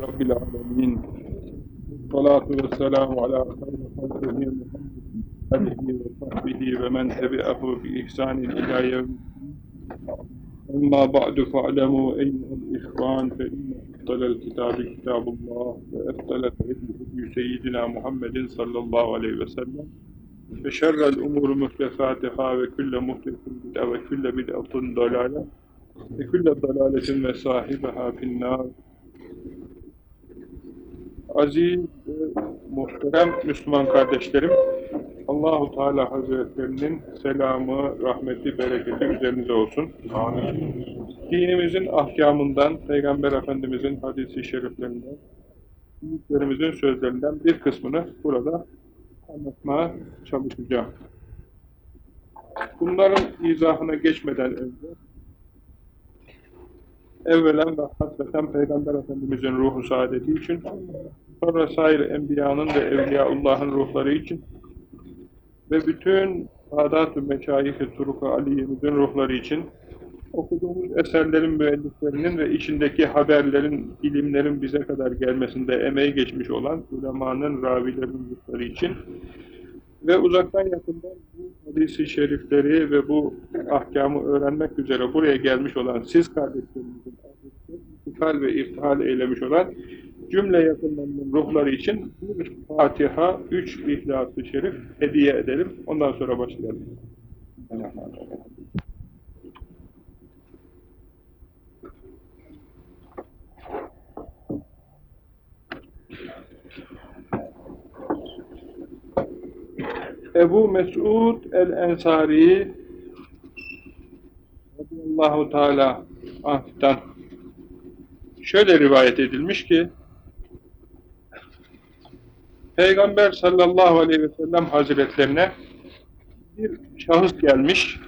Rabbil alemin. Salatu ve selamu ala hayri halkihi Muhammed alihi ve sahbihi ve men tebi'ahu bi ihsanin ila yevmin. Amma ba'du fa'lemu eyyuhel ihvan fe inne eftalel kitabi kitabullah ve eftalel hediyyü seyyidina Muhammedin sallallahu aleyhi ve sellem ve şerrel umuru muhtefatiha ve külle muhtesin bid'a ve külle bid'atun dalale ve külle dalaletin ve sahibiha finnâr Aziz ve muhterem Müslüman kardeşlerim, Allahu Teala Hazretlerinin selamı, rahmeti, bereketi üzerinize olsun. Amin. Dinimizin ahkamından, Peygamber Efendimizin hadisi şeriflerinden, büyüklerimizin sözlerinden bir kısmını burada anlatmaya çalışacağım. Bunların izahına geçmeden önce evvelen ve hasreten Peygamber Efendimizin ruhu saadeti için sonra sair enbiyanın ve evliyaullahın ruhları için ve bütün Sadat-ı Meşayih-i Turuk-u Aliye'mizin ruhları için okuduğumuz eserlerin müelliflerinin ve içindeki haberlerin, ilimlerin bize kadar gelmesinde emeği geçmiş olan ulemanın, ravilerin ruhları için ve uzaktan yakından bu hadisi şerifleri ve bu ahkamı öğrenmek üzere buraya gelmiş olan siz kardeşlerimizin intikal ve iftihal eylemiş olan cümle yakınlarının ruhları için bir Fatiha, üç İhlas-ı Şerif hediye edelim. Ondan sonra başlayalım. Ebu Mesud el-Ensari radıyallahu teala anh'tan şöyle rivayet edilmiş ki Peygamber sallallahu aleyhi ve sellem hazretlerine bir şahıs gelmiş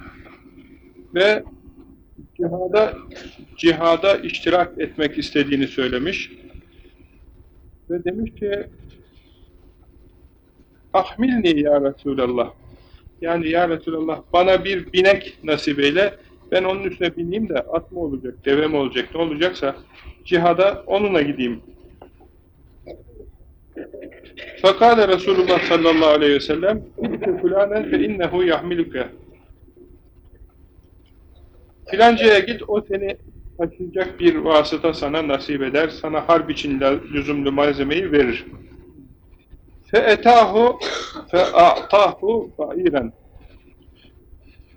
ve cihada cihada iştirak etmek istediğini söylemiş ve demiş ki ahmilni ya Resulallah yani ya Resulallah bana bir binek nasip eyle ben onun üstüne bineyim de at mı olacak, deve mi olacak, ne olacaksa cihada onunla gideyim. Fakale Resulullah sallallahu aleyhi ve sellem İlku fulanen fe innehu yahmiluke Filancaya git o seni taşıyacak bir vasıta sana nasip eder. Sana harp için lüzumlu malzemeyi verir. Fe etahu fe a'tahu fa'iren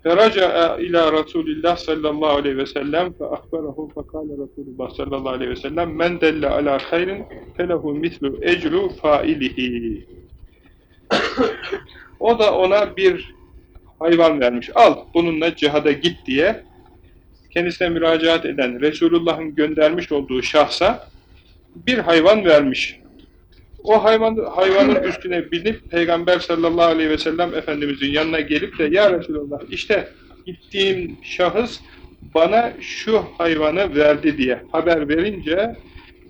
Feraca e, ila Resulillah sallallahu aleyhi ve sellem fe ahberahu fe kâle Resulullah sallallahu aleyhi ve sellem men delle ala hayrin felehu mislu ecru failihi. O da ona bir hayvan vermiş. Al bununla cihada git diye kendisine müracaat eden Resulullah'ın göndermiş olduğu şahsa bir hayvan vermiş. O hayvan, hayvanın üstüne binip Peygamber sallallahu aleyhi ve sellem Efendimizin yanına gelip de Ya Resulallah işte gittiğim şahıs bana şu hayvanı verdi diye haber verince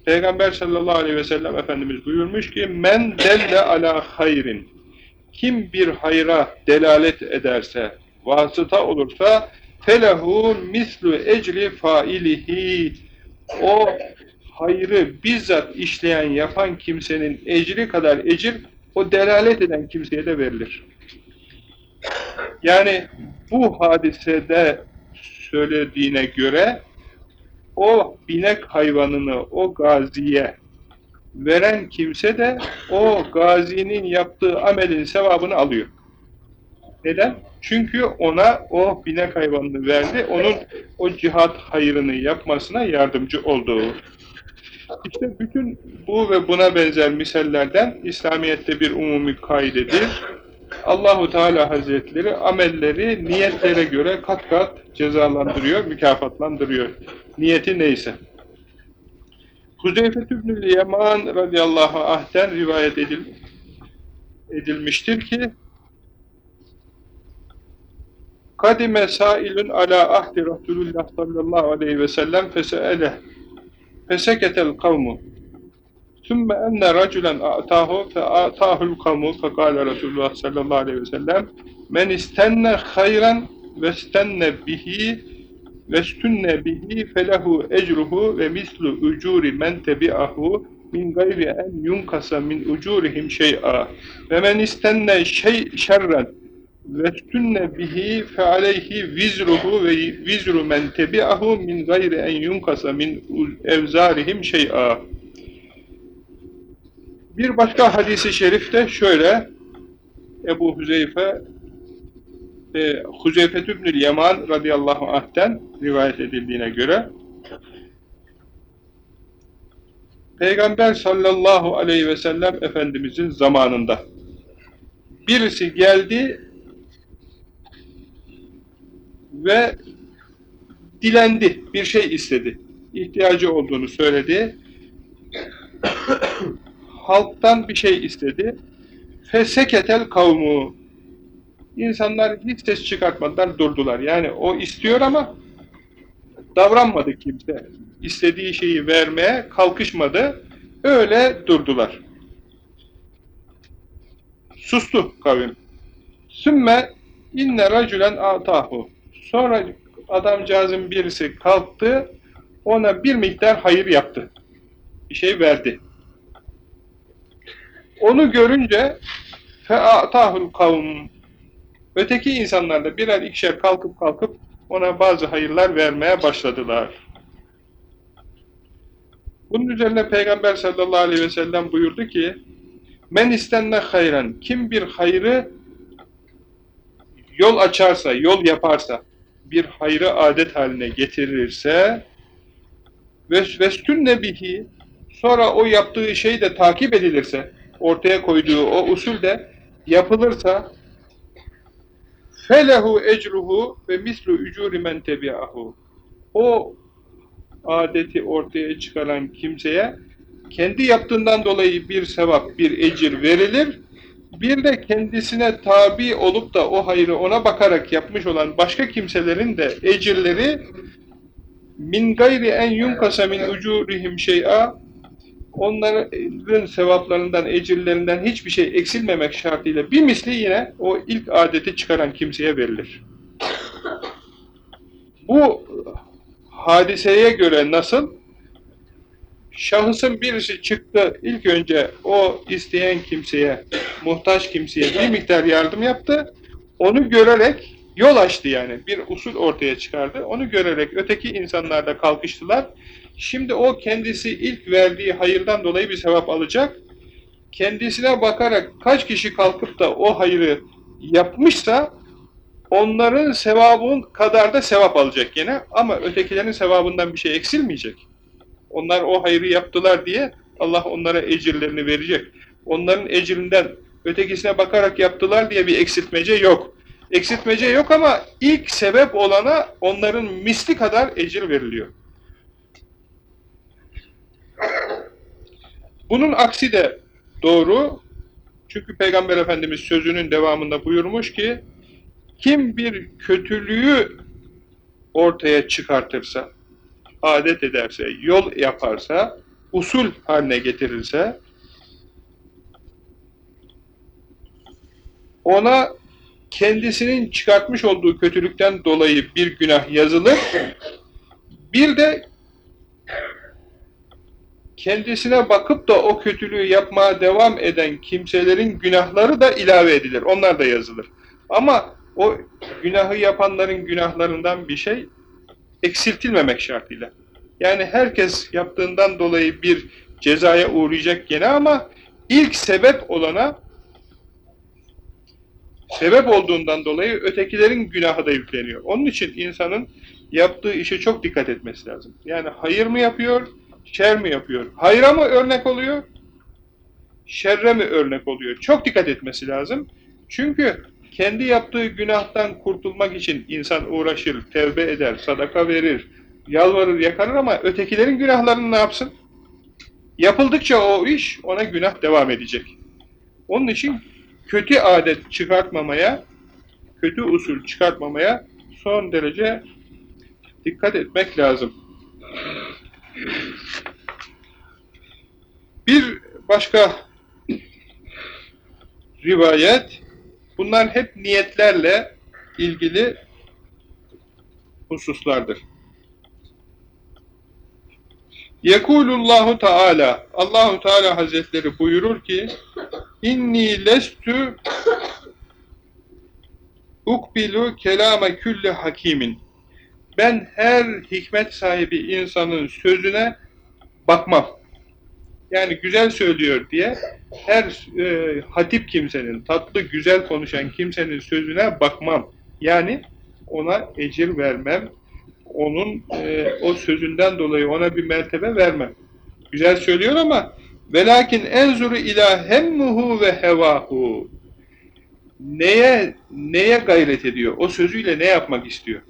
Peygamber sallallahu aleyhi ve sellem Efendimiz buyurmuş ki men delle ala hayrin. Kim bir hayra delalet ederse vasıta olursa felehu mislu ecri failihi. O hayrı bizzat işleyen, yapan kimsenin ecri kadar ecir, o delalet eden kimseye de verilir. Yani bu hadisede söylediğine göre o binek hayvanını o gaziye veren kimse de o gazinin yaptığı amelin sevabını alıyor. Neden? Çünkü ona o binek hayvanını verdi, onun o cihat hayrını yapmasına yardımcı olduğu işte bütün bu ve buna benzer misallerden İslamiyet'te bir umumi kaidedir. Allahu Teala Hazretleri amelleri niyetlere göre kat kat cezalandırıyor, mükafatlandırıyor. Niyeti neyse. Huzeyfe Tübnül Yaman radıyallahu anh'ten rivayet edil, edilmiştir ki Kadime sailun ala ahdi Resulullah sallallahu aleyhi ve sellem fese'ele Feseketel kavmu. Sümme enne racülen a'tahu fe a'tahul kavmu fe kâle Resulullah sallallahu aleyhi ve sellem men istenne hayran ve istenne bihi ve stünne bihi felehu ecruhu ve mislu ucuri men tebi'ahu min gayri en yunkasa min ucurihim şey'a ve men istenne şey şerren vestünne bihi fe aleyhi vizruhu ve vizru men tebi'ahu min gayri en yunkasa min evzarihim şey'a bir başka hadisi şerifte şöyle. Ebu Huzeyfe e, Huzeyfe İbnül Yaman radıyallahu anh'ten rivayet edildiğine göre Peygamber sallallahu aleyhi ve sellem Efendimizin zamanında birisi geldi ve dilendi, bir şey istedi. İhtiyacı olduğunu söyledi. Halktan bir şey istedi. Feseketel kavmu. İnsanlar hiç ses çıkartmadılar, durdular. Yani o istiyor ama davranmadı kimse. İstediği şeyi vermeye kalkışmadı. Öyle durdular. Sustu kavim. Sümme inne racülen atahu. Sonra adamcağızın birisi kalktı, ona bir miktar hayır yaptı. Bir şey verdi. Onu görünce fe'atahul kavm öteki insanlar da birer ikişer kalkıp kalkıp ona bazı hayırlar vermeye başladılar. Bunun üzerine Peygamber sallallahu aleyhi ve sellem buyurdu ki men istenne hayran kim bir hayrı yol açarsa, yol yaparsa bir hayrı adet haline getirirse vestünne bihi sonra o yaptığı şey de takip edilirse ortaya koyduğu o usul de yapılırsa felehu ecruhu ve mislu ücuri men tebi'ahu o adeti ortaya çıkaran kimseye kendi yaptığından dolayı bir sevap, bir ecir verilir. Bir de kendisine tabi olup da o hayrı ona bakarak yapmış olan başka kimselerin de ecirleri min gayri en yunkasa min ucurihim şey'a onların sevaplarından, ecirlerinden hiçbir şey eksilmemek şartıyla bir misli yine o ilk adeti çıkaran kimseye verilir. Bu hadiseye göre nasıl? Şahısın birisi çıktı, ilk önce o isteyen kimseye, muhtaç kimseye bir miktar yardım yaptı, onu görerek yol açtı yani, bir usul ortaya çıkardı, onu görerek öteki insanlar da kalkıştılar, Şimdi o kendisi ilk verdiği hayırdan dolayı bir sevap alacak. Kendisine bakarak kaç kişi kalkıp da o hayrı yapmışsa onların sevabın kadar da sevap alacak gene. Ama ötekilerin sevabından bir şey eksilmeyecek. Onlar o hayrı yaptılar diye Allah onlara ecirlerini verecek. Onların ecirinden ötekisine bakarak yaptılar diye bir eksiltmece yok. Eksiltmece yok ama ilk sebep olana onların misli kadar ecir veriliyor. Bunun aksi de doğru. Çünkü Peygamber Efendimiz sözünün devamında buyurmuş ki kim bir kötülüğü ortaya çıkartırsa, adet ederse, yol yaparsa, usul haline getirirse ona kendisinin çıkartmış olduğu kötülükten dolayı bir günah yazılır. Bir de kendisine bakıp da o kötülüğü yapmaya devam eden kimselerin günahları da ilave edilir. Onlar da yazılır. Ama o günahı yapanların günahlarından bir şey eksiltilmemek şartıyla. Yani herkes yaptığından dolayı bir cezaya uğrayacak gene ama ilk sebep olana sebep olduğundan dolayı ötekilerin günahı da yükleniyor. Onun için insanın yaptığı işe çok dikkat etmesi lazım. Yani hayır mı yapıyor, şer mi yapıyor? Hayra mı örnek oluyor? Şerre mi örnek oluyor? Çok dikkat etmesi lazım. Çünkü kendi yaptığı günahtan kurtulmak için insan uğraşır, tevbe eder, sadaka verir, yalvarır, yakarır ama ötekilerin günahlarını ne yapsın? Yapıldıkça o iş ona günah devam edecek. Onun için kötü adet çıkartmamaya, kötü usul çıkartmamaya son derece dikkat etmek lazım. Bir başka rivayet, Bunlar hep niyetlerle ilgili hususlardır. Yekulullahu Teala Allahu Teala Hazretleri buyurur ki İnni lestü ukbilu kelame külli hakimin ben her hikmet sahibi insanın sözüne bakmam. Yani güzel söylüyor diye her e, hatip kimsenin, tatlı güzel konuşan kimsenin sözüne bakmam. Yani ona ecir vermem. Onun e, o sözünden dolayı ona bir mertebe vermem. Güzel söylüyor ama velakin enzuru ila hemmuhu ve hevahu neye neye gayret ediyor? O sözüyle ne yapmak istiyor?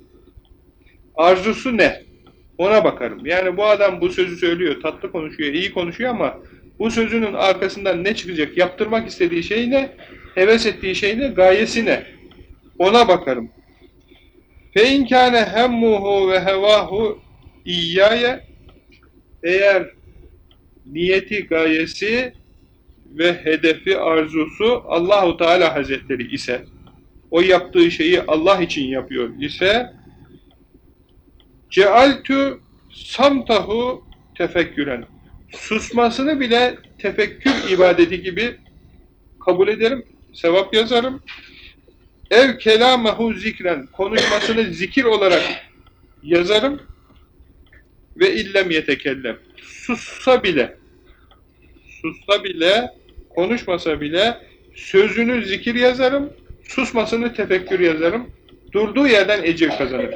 Arzusu ne? Ona bakarım. Yani bu adam bu sözü söylüyor, tatlı konuşuyor, iyi konuşuyor ama bu sözünün arkasından ne çıkacak? Yaptırmak istediği şey ne? Heves ettiği şey ne? Gayesi ne? Ona bakarım. İnkâne hemmuhu ve hevahu iyyâye eğer niyeti, gayesi ve hedefi, arzusu Allahu Teala Hazretleri ise o yaptığı şeyi Allah için yapıyor ise cealtu samtahu tefekküren susmasını bile tefekkür ibadeti gibi kabul ederim, sevap yazarım. Ev kelamahu zikren konuşmasını zikir olarak yazarım ve illem yetekellem sussa bile sussa bile konuşmasa bile sözünü zikir yazarım, susmasını tefekkür yazarım, durduğu yerden ecir kazanır.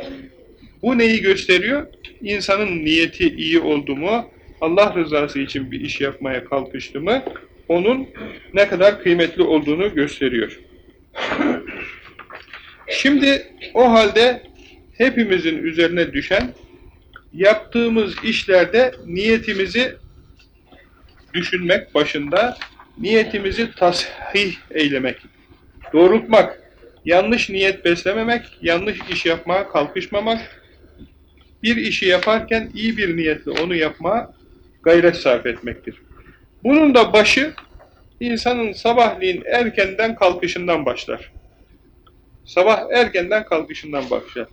Bu neyi gösteriyor? İnsanın niyeti iyi oldu mu, Allah rızası için bir iş yapmaya kalkıştı mı, onun ne kadar kıymetli olduğunu gösteriyor. Şimdi o halde hepimizin üzerine düşen yaptığımız işlerde niyetimizi düşünmek başında niyetimizi tasih eylemek, doğrultmak, yanlış niyet beslememek, yanlış iş yapmaya kalkışmamak, bir işi yaparken iyi bir niyetle onu yapmaya gayret sarf etmektir. Bunun da başı insanın sabahleyin erkenden kalkışından başlar. Sabah erkenden kalkışından başlar.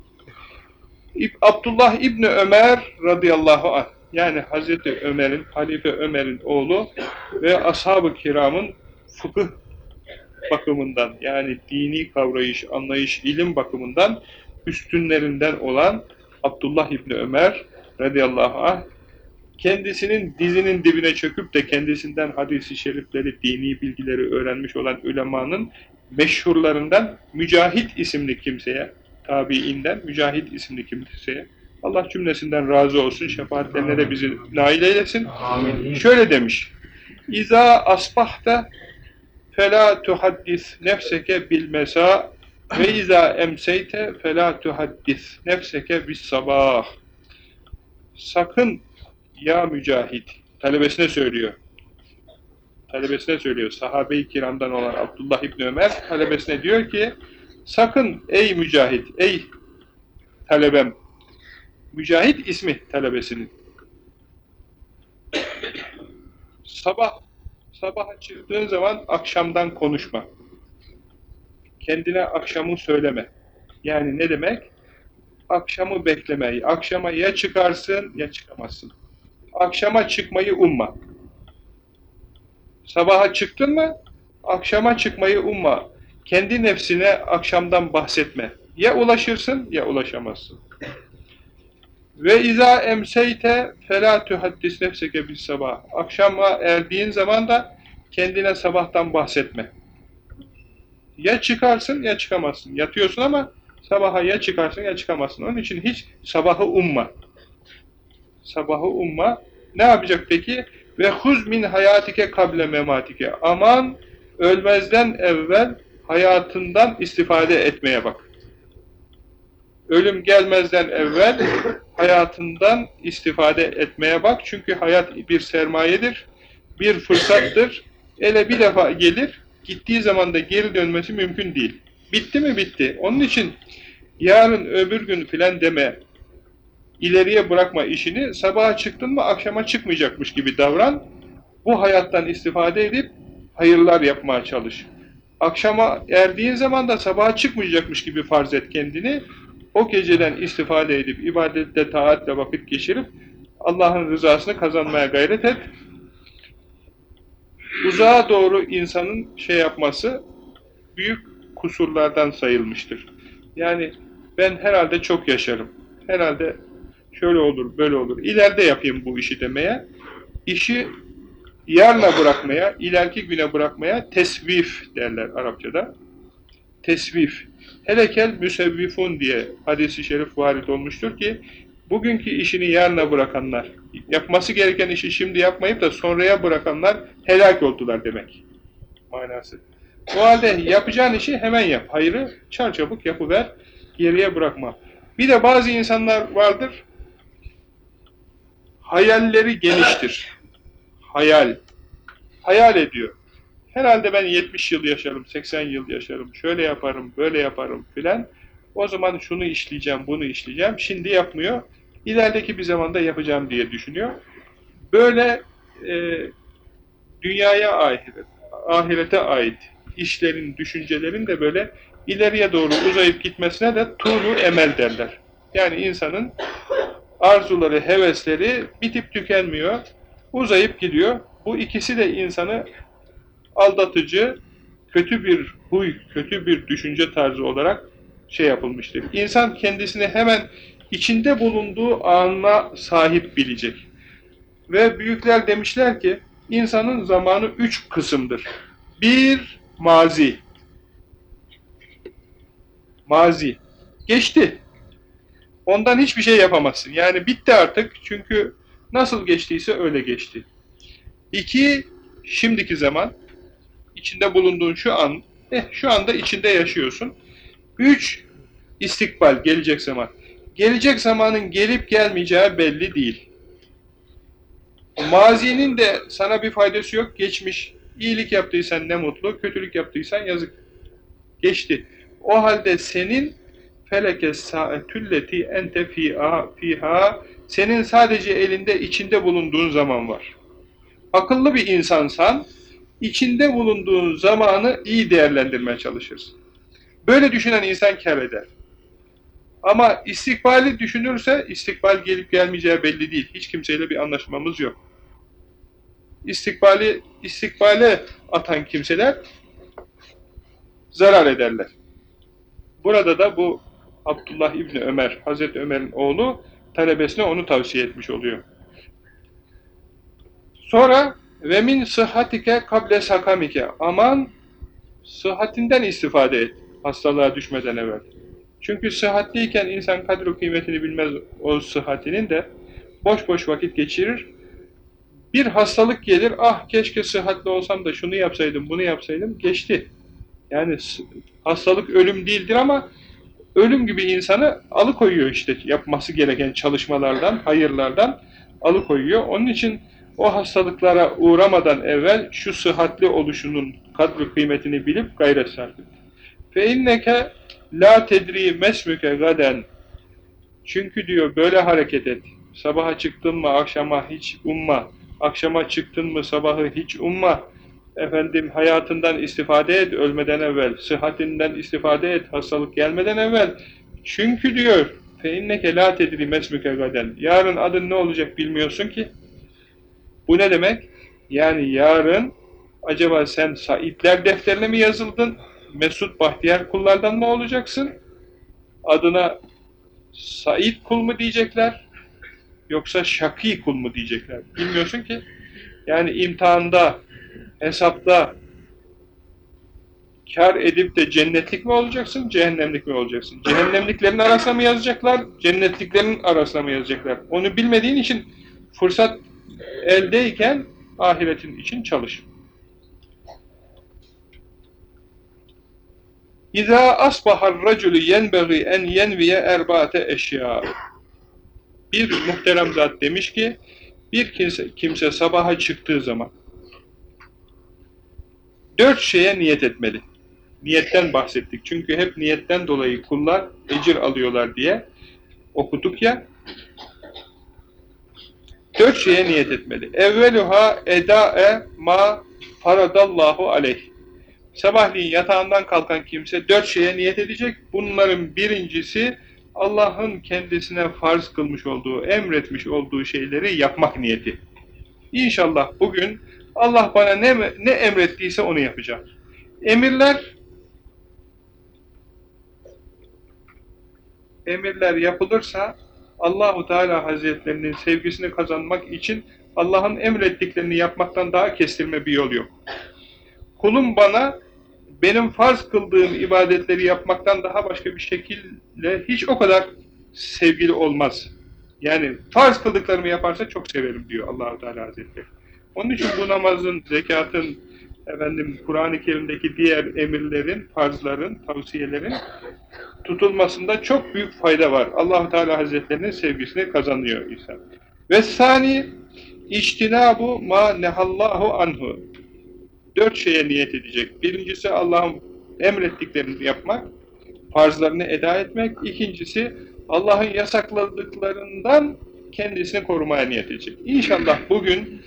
Abdullah İbni Ömer radıyallahu anh yani Hazreti Ömer'in, Halife Ömer'in oğlu ve ashab-ı kiramın fıkıh bakımından yani dini kavrayış, anlayış, ilim bakımından üstünlerinden olan Abdullah İbni Ömer radıyallahu anh kendisinin dizinin dibine çöküp de kendisinden hadisi şerifleri, dini bilgileri öğrenmiş olan ulemanın meşhurlarından Mücahit isimli kimseye, tabiinden Mücahit isimli kimseye Allah cümlesinden razı olsun. Şefaatlerine de bizi nail eylesin. Amin. Şöyle demiş. İza asbahta fela tuhaddis nefseke bil mesa ve iza emseyte fela tuhaddis nefseke bis sabah. Sakın ya mücahit talebesine söylüyor. Talebesine söylüyor. Sahabe-i kiramdan olan Abdullah İbni Ömer talebesine diyor ki sakın ey mücahit, ey talebem Mücahit ismi talebesinin. Sabah, sabaha çıktığın zaman akşamdan konuşma. Kendine akşamı söyleme. Yani ne demek? Akşamı beklemeyi. Akşama ya çıkarsın ya çıkamazsın. Akşama çıkmayı umma. Sabaha çıktın mı? Akşama çıkmayı umma. Kendi nefsine akşamdan bahsetme. Ya ulaşırsın ya ulaşamazsın. Ve izâ emseyte felâ tuhaddis nefseke bis sabah. Akşama erdiğin zaman da kendine sabahtan bahsetme. Ya çıkarsın ya çıkamazsın. Yatıyorsun ama sabaha ya çıkarsın ya çıkamazsın. Onun için hiç sabahı umma. Sabahı umma. Ne yapacak peki? Ve huz min hayatike kable mematike. Aman ölmezden evvel hayatından istifade etmeye bak ölüm gelmezden evvel hayatından istifade etmeye bak. Çünkü hayat bir sermayedir, bir fırsattır. Ele bir defa gelir, gittiği zaman da geri dönmesi mümkün değil. Bitti mi bitti. Onun için yarın öbür gün filan deme, ileriye bırakma işini, sabaha çıktın mı akşama çıkmayacakmış gibi davran. Bu hayattan istifade edip hayırlar yapmaya çalış. Akşama erdiğin zaman da sabaha çıkmayacakmış gibi farz et kendini o geceden istifade edip ibadette, taatle vakit geçirip Allah'ın rızasını kazanmaya gayret et. Uzağa doğru insanın şey yapması büyük kusurlardan sayılmıştır. Yani ben herhalde çok yaşarım. Herhalde şöyle olur, böyle olur. İleride yapayım bu işi demeye, işi yarına bırakmaya, ileriki güne bırakmaya tesvif derler Arapçada. Tesvif. Helekel müsevvifun diye hadisi şerif varit olmuştur ki, bugünkü işini yarına bırakanlar, yapması gereken işi şimdi yapmayıp da sonraya bırakanlar helak oldular demek. Manası. O halde yapacağın işi hemen yap. Hayrı çarçabuk yapıver, geriye bırakma. Bir de bazı insanlar vardır, hayalleri geniştir. Hayal. Hayal ediyor. Herhalde ben 70 yıl yaşarım, 80 yıl yaşarım, şöyle yaparım, böyle yaparım filan. O zaman şunu işleyeceğim, bunu işleyeceğim. Şimdi yapmıyor. İlerideki bir zamanda yapacağım diye düşünüyor. Böyle e, dünyaya ait, ahirete ait işlerin, düşüncelerin de böyle ileriye doğru uzayıp gitmesine de tuğlu emel derler. Yani insanın arzuları, hevesleri bitip tükenmiyor, uzayıp gidiyor. Bu ikisi de insanı aldatıcı, kötü bir huy, kötü bir düşünce tarzı olarak şey yapılmıştır. İnsan kendisini hemen içinde bulunduğu anına sahip bilecek. Ve büyükler demişler ki, insanın zamanı üç kısımdır. Bir, mazi. Mazi. Geçti. Ondan hiçbir şey yapamazsın. Yani bitti artık. Çünkü nasıl geçtiyse öyle geçti. İki, şimdiki zaman. içinde bulunduğun şu an. Eh, şu anda içinde yaşıyorsun. Üç, istikbal, gelecek zaman. Gelecek zamanın gelip gelmeyeceği belli değil. Mazinin de sana bir faydası yok. Geçmiş. İyilik yaptıysan ne mutlu, kötülük yaptıysan yazık. Geçti. O halde senin feleke saetülleti ente fiha senin sadece elinde içinde bulunduğun zaman var. Akıllı bir insansan içinde bulunduğun zamanı iyi değerlendirmeye çalışırsın. Böyle düşünen insan kar eder. Ama istikbali düşünürse istikbal gelip gelmeyeceği belli değil. Hiç kimseyle bir anlaşmamız yok. İstikbali istikbale atan kimseler zarar ederler. Burada da bu Abdullah İbni Ömer, Hazreti Ömer'in oğlu talebesine onu tavsiye etmiş oluyor. Sonra ve min sıhhatike kable sakamike aman sıhhatinden istifade et hastalığa düşmeden evvel. Çünkü sıhhatliyken insan kadro kıymetini bilmez o sıhhatinin de boş boş vakit geçirir. Bir hastalık gelir, ah keşke sıhhatli olsam da şunu yapsaydım, bunu yapsaydım, geçti. Yani hastalık ölüm değildir ama ölüm gibi insanı alıkoyuyor işte yapması gereken çalışmalardan, hayırlardan alıkoyuyor. Onun için o hastalıklara uğramadan evvel şu sıhhatli oluşunun kadri kıymetini bilip gayret sarf et. Fe inneke La tedri mesluke gaden. Çünkü diyor böyle hareket et. Sabaha çıktın mı akşama hiç umma. Akşama çıktın mı sabahı hiç umma. Efendim hayatından istifade et ölmeden evvel. Sıhhatinden istifade et hastalık gelmeden evvel. Çünkü diyor feinneke la tedri mesmuke gaden. Yarın adın ne olacak bilmiyorsun ki. Bu ne demek? Yani yarın acaba sen Saidler defterine mi yazıldın? Mesut Bahtiyar kullardan mı olacaksın? Adına Said kul mu diyecekler? Yoksa Şaki kul mu diyecekler? Bilmiyorsun ki. Yani imtihanda hesapta kar edip de cennetlik mi olacaksın, cehennemlik mi olacaksın? Cehennemliklerin arasına mı yazacaklar, cennetliklerin arasına mı yazacaklar? Onu bilmediğin için fırsat eldeyken ahiretin için çalış. İza asbahar raculu yenbagi en yenviye erbate eşya. Bir muhterem zat demiş ki, bir kimse, kimse sabaha çıktığı zaman Dört şeye niyet etmeli. Niyetten bahsettik. Çünkü hep niyetten dolayı kullar ecir alıyorlar diye okuduk ya. Dört şeye niyet etmeli. Evveluha eda'e ma faradallahu aleyh. Sabahleyin yatağından kalkan kimse dört şeye niyet edecek. Bunların birincisi Allah'ın kendisine farz kılmış olduğu, emretmiş olduğu şeyleri yapmak niyeti. İnşallah bugün Allah bana ne, ne emrettiyse onu yapacağım. Emirler emirler yapılırsa Allahu Teala Hazretlerinin sevgisini kazanmak için Allah'ın emrettiklerini yapmaktan daha kestirme bir yol yok. Kulum bana benim farz kıldığım ibadetleri yapmaktan daha başka bir şekilde hiç o kadar sevgili olmaz. Yani farz kıldıklarımı yaparsa çok severim diyor Allahu Teala Hazretleri. Onun için bu namazın, zekatın, efendim Kur'an-ı Kerim'deki diğer emirlerin, farzların, tavsiyelerin tutulmasında çok büyük fayda var. Allahu Teala Hazretlerinin sevgisini kazanıyor insan. Ve sani İçtinabu ma nehallahu anhu. Dört şeye niyet edecek. Birincisi Allah'ın emrettiklerini yapmak, farzlarını eda etmek. İkincisi Allah'ın yasakladıklarından kendisini korumaya niyet edecek. İnşallah bugün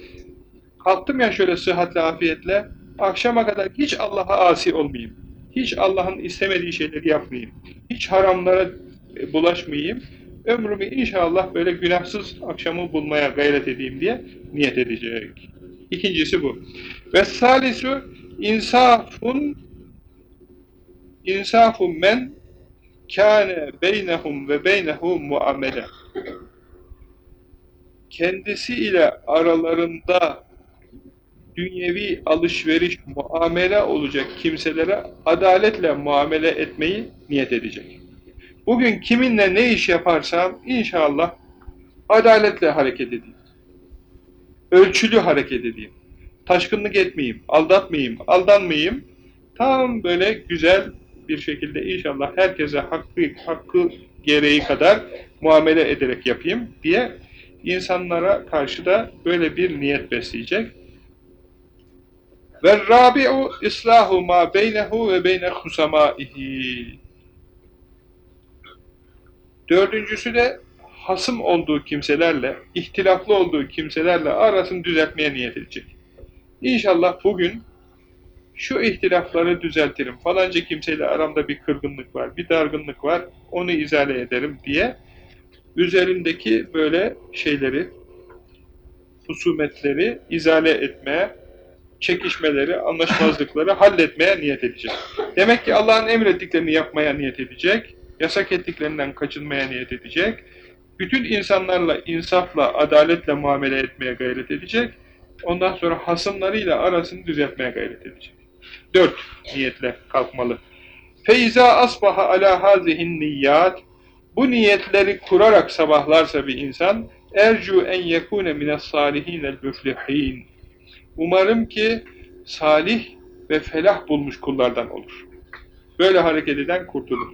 kalktım ya şöyle sıhhatle, afiyetle, akşama kadar hiç Allah'a asi olmayayım. Hiç Allah'ın istemediği şeyleri yapmayayım. Hiç haramlara bulaşmayayım ömrümü inşallah böyle günahsız akşamı bulmaya gayret edeyim diye niyet edecek. İkincisi bu. Ve salisu insafun insafun men kâne beynehum ve beynehu muamele kendisi ile aralarında dünyevi alışveriş, muamele olacak kimselere adaletle muamele etmeyi niyet edecek. Bugün kiminle ne iş yaparsam inşallah adaletle hareket edeyim. Ölçülü hareket edeyim. Taşkınlık etmeyeyim, aldatmayayım, aldanmayayım. Tam böyle güzel bir şekilde inşallah herkese hakkı, hakkı gereği kadar muamele ederek yapayım diye insanlara karşı da böyle bir niyet besleyecek. Ve rabi'u islahu ma beynehu ve beyne husamaihi. Dördüncüsü de hasım olduğu kimselerle, ihtilaflı olduğu kimselerle arasını düzeltmeye niyet edecek. İnşallah bugün şu ihtilafları düzeltirim, falanca kimseyle aramda bir kırgınlık var, bir dargınlık var, onu izale ederim diye üzerindeki böyle şeyleri, husumetleri izale etmeye, çekişmeleri, anlaşmazlıkları halletmeye niyet edecek. Demek ki Allah'ın emrettiklerini yapmaya niyet edecek, yasak ettiklerinden kaçınmaya niyet edecek, bütün insanlarla insafla, adaletle muamele etmeye gayret edecek, ondan sonra hasımlarıyla arasını düzeltmeye gayret edecek. Dört niyetle kalkmalı. Feyza asbaha ala hazihin niyyat bu niyetleri kurarak sabahlarsa bir insan ercu en yekune mines salihinel müflihin umarım ki salih ve felah bulmuş kullardan olur. Böyle hareket eden kurtulur.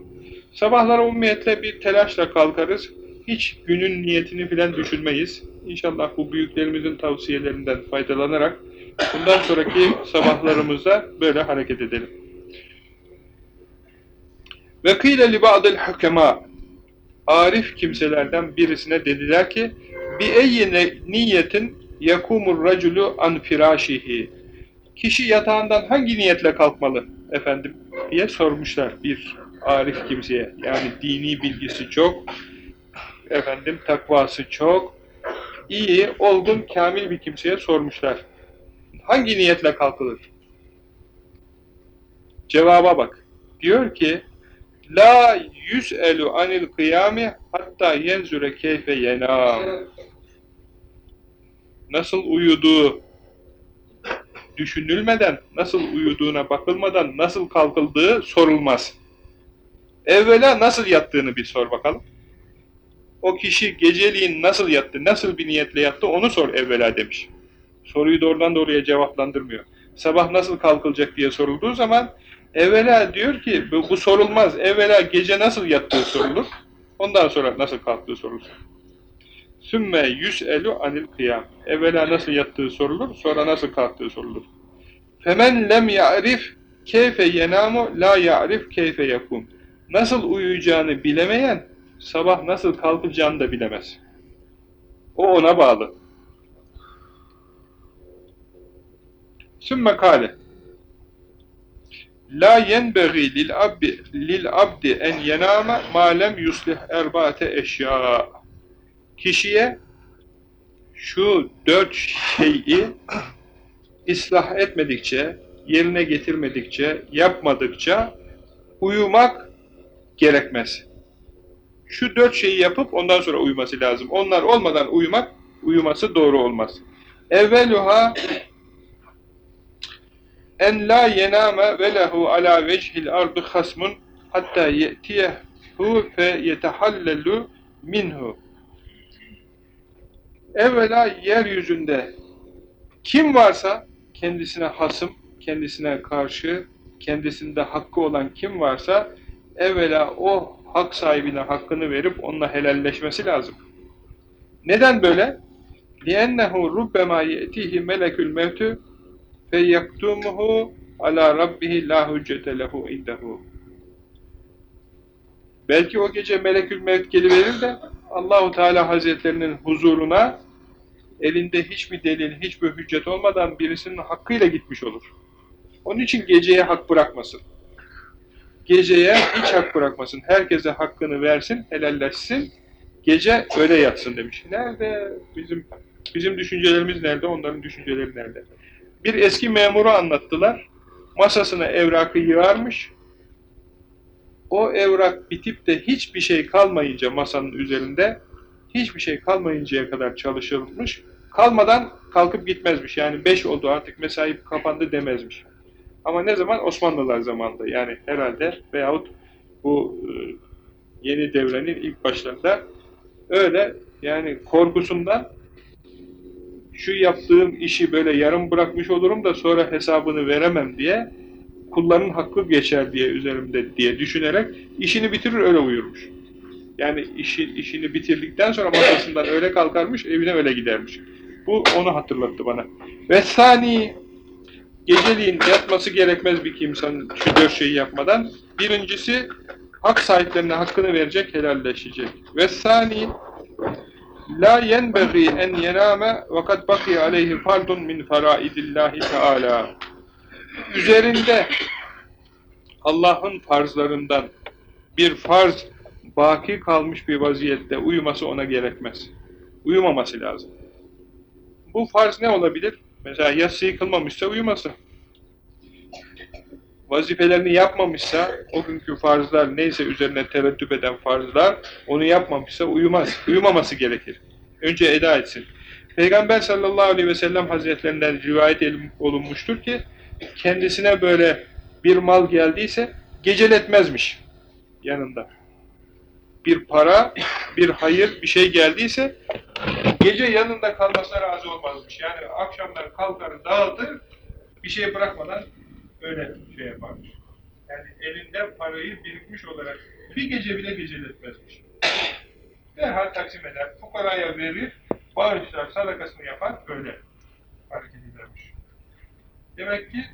Sabahlara ummiyetle bir telaşla kalkarız. Hiç günün niyetini filan düşünmeyiz. İnşallah bu büyüklerimizin tavsiyelerinden faydalanarak bundan sonraki sabahlarımızda böyle hareket edelim. Ve kıyle li ba'dil hukema Arif kimselerden birisine dediler ki bi eyyine niyetin yakumur raculu an firashihi Kişi yatağından hangi niyetle kalkmalı efendim diye sormuşlar bir arif kimseye. Yani dini bilgisi çok, efendim takvası çok, iyi, olgun, kamil bir kimseye sormuşlar. Hangi niyetle kalkılır? Cevaba bak. Diyor ki, La yüz'elu anil kıyami hatta yenzure keyfe yenam. Nasıl uyuduğu düşünülmeden, nasıl uyuduğuna bakılmadan nasıl kalkıldığı sorulmaz. Evvela nasıl yattığını bir sor bakalım. O kişi geceliğin nasıl yattı, nasıl bir niyetle yattı onu sor evvela demiş. Soruyu doğrudan doğruya cevaplandırmıyor. Sabah nasıl kalkılacak diye sorulduğu zaman evvela diyor ki bu, bu sorulmaz. Evvela gece nasıl yattığı sorulur. Ondan sonra nasıl kalktığı sorulur. Sümme yüs'elu anil kıyam. Evvela nasıl yattığı sorulur, sonra nasıl kalktığı sorulur. Femen lem ya'rif keyfe yenamu la ya'rif keyfe yakum. Nasıl uyuyacağını bilemeyen, sabah nasıl kalkacağını da bilemez. O ona bağlı. Sümme kale. La yenbeği lil abdi lil abdi en yename ma lem yuslih erbaate eşya. Kişiye şu dört şeyi ıslah etmedikçe, yerine getirmedikçe, yapmadıkça uyumak gerekmez. Şu dört şeyi yapıp ondan sonra uyuması lazım. Onlar olmadan uyumak, uyuması doğru olmaz. Evveluha en la yename ve lehu ala vechil ardı hasmun hatta ye'tiyehu fe yetehallelu minhu. Evvela yeryüzünde kim varsa kendisine hasım, kendisine karşı, kendisinde hakkı olan kim varsa evvela o hak sahibine hakkını verip onunla helalleşmesi lazım. Neden böyle? لِأَنَّهُ رُبَّمَا يَأْتِهِ مَلَكُ الْمَوْتُ فَيَكْتُمُهُ عَلَى رَبِّهِ لَا هُجَّةَ لَهُ اِنْدَهُ Belki o gece melekül mevt geliverir de Allahu Teala Hazretlerinin huzuruna elinde hiçbir delil, hiçbir hüccet olmadan birisinin hakkıyla gitmiş olur. Onun için geceye hak bırakmasın. Geceye hiç hak bırakmasın. Herkese hakkını versin, helalleşsin. Gece öyle yatsın demiş. Nerede? Bizim bizim düşüncelerimiz nerede? Onların düşünceleri nerede? Bir eski memuru anlattılar. Masasına evrakı yığarmış. O evrak bitip de hiçbir şey kalmayınca masanın üzerinde hiçbir şey kalmayıncaya kadar çalışılmış. Kalmadan kalkıp gitmezmiş. Yani beş oldu artık mesai kapandı demezmiş. Ama ne zaman? Osmanlılar zamanında. Yani herhalde veyahut bu e, yeni devrenin ilk başlarında öyle yani korkusundan şu yaptığım işi böyle yarım bırakmış olurum da sonra hesabını veremem diye kulların hakkı geçer diye üzerimde diye düşünerek işini bitirir öyle uyurmuş. Yani işi, işini bitirdikten sonra masasından öyle kalkarmış, evine öyle gidermiş. Bu onu hatırlattı bana. Ve sani geceliğin yatması gerekmez bir kimsenin şu dört şeyi yapmadan. Birincisi hak sahiplerine hakkını verecek, helalleşecek. Ve sani la yenbeği en yename ve kad bakiye aleyhi fardun min faraidillahi teala. Üzerinde Allah'ın farzlarından bir farz baki kalmış bir vaziyette uyuması ona gerekmez. Uyumaması lazım. Bu farz ne olabilir? Mesela yatsı yıkılmamışsa uyuması. Vazifelerini yapmamışsa, o günkü farzlar neyse üzerine tereddüt eden farzlar, onu yapmamışsa uyumaz. Uyumaması gerekir. Önce eda etsin. Peygamber sallallahu aleyhi ve sellem hazretlerinden rivayet olunmuştur ki, kendisine böyle bir mal geldiyse geceletmezmiş yanında. Bir para, bir hayır, bir şey geldiyse gece yanında kalmasına razı olmazmış. Yani akşamlar kalkar dağıtır, bir şey bırakmadan öyle şey yaparmış. Yani elinde parayı birikmiş olarak bir gece bile geceletmezmiş. Derhal taksim eder, fukaraya verir, bağışlar, sadakasını yapar, öyle hareket edermiş. Demek ki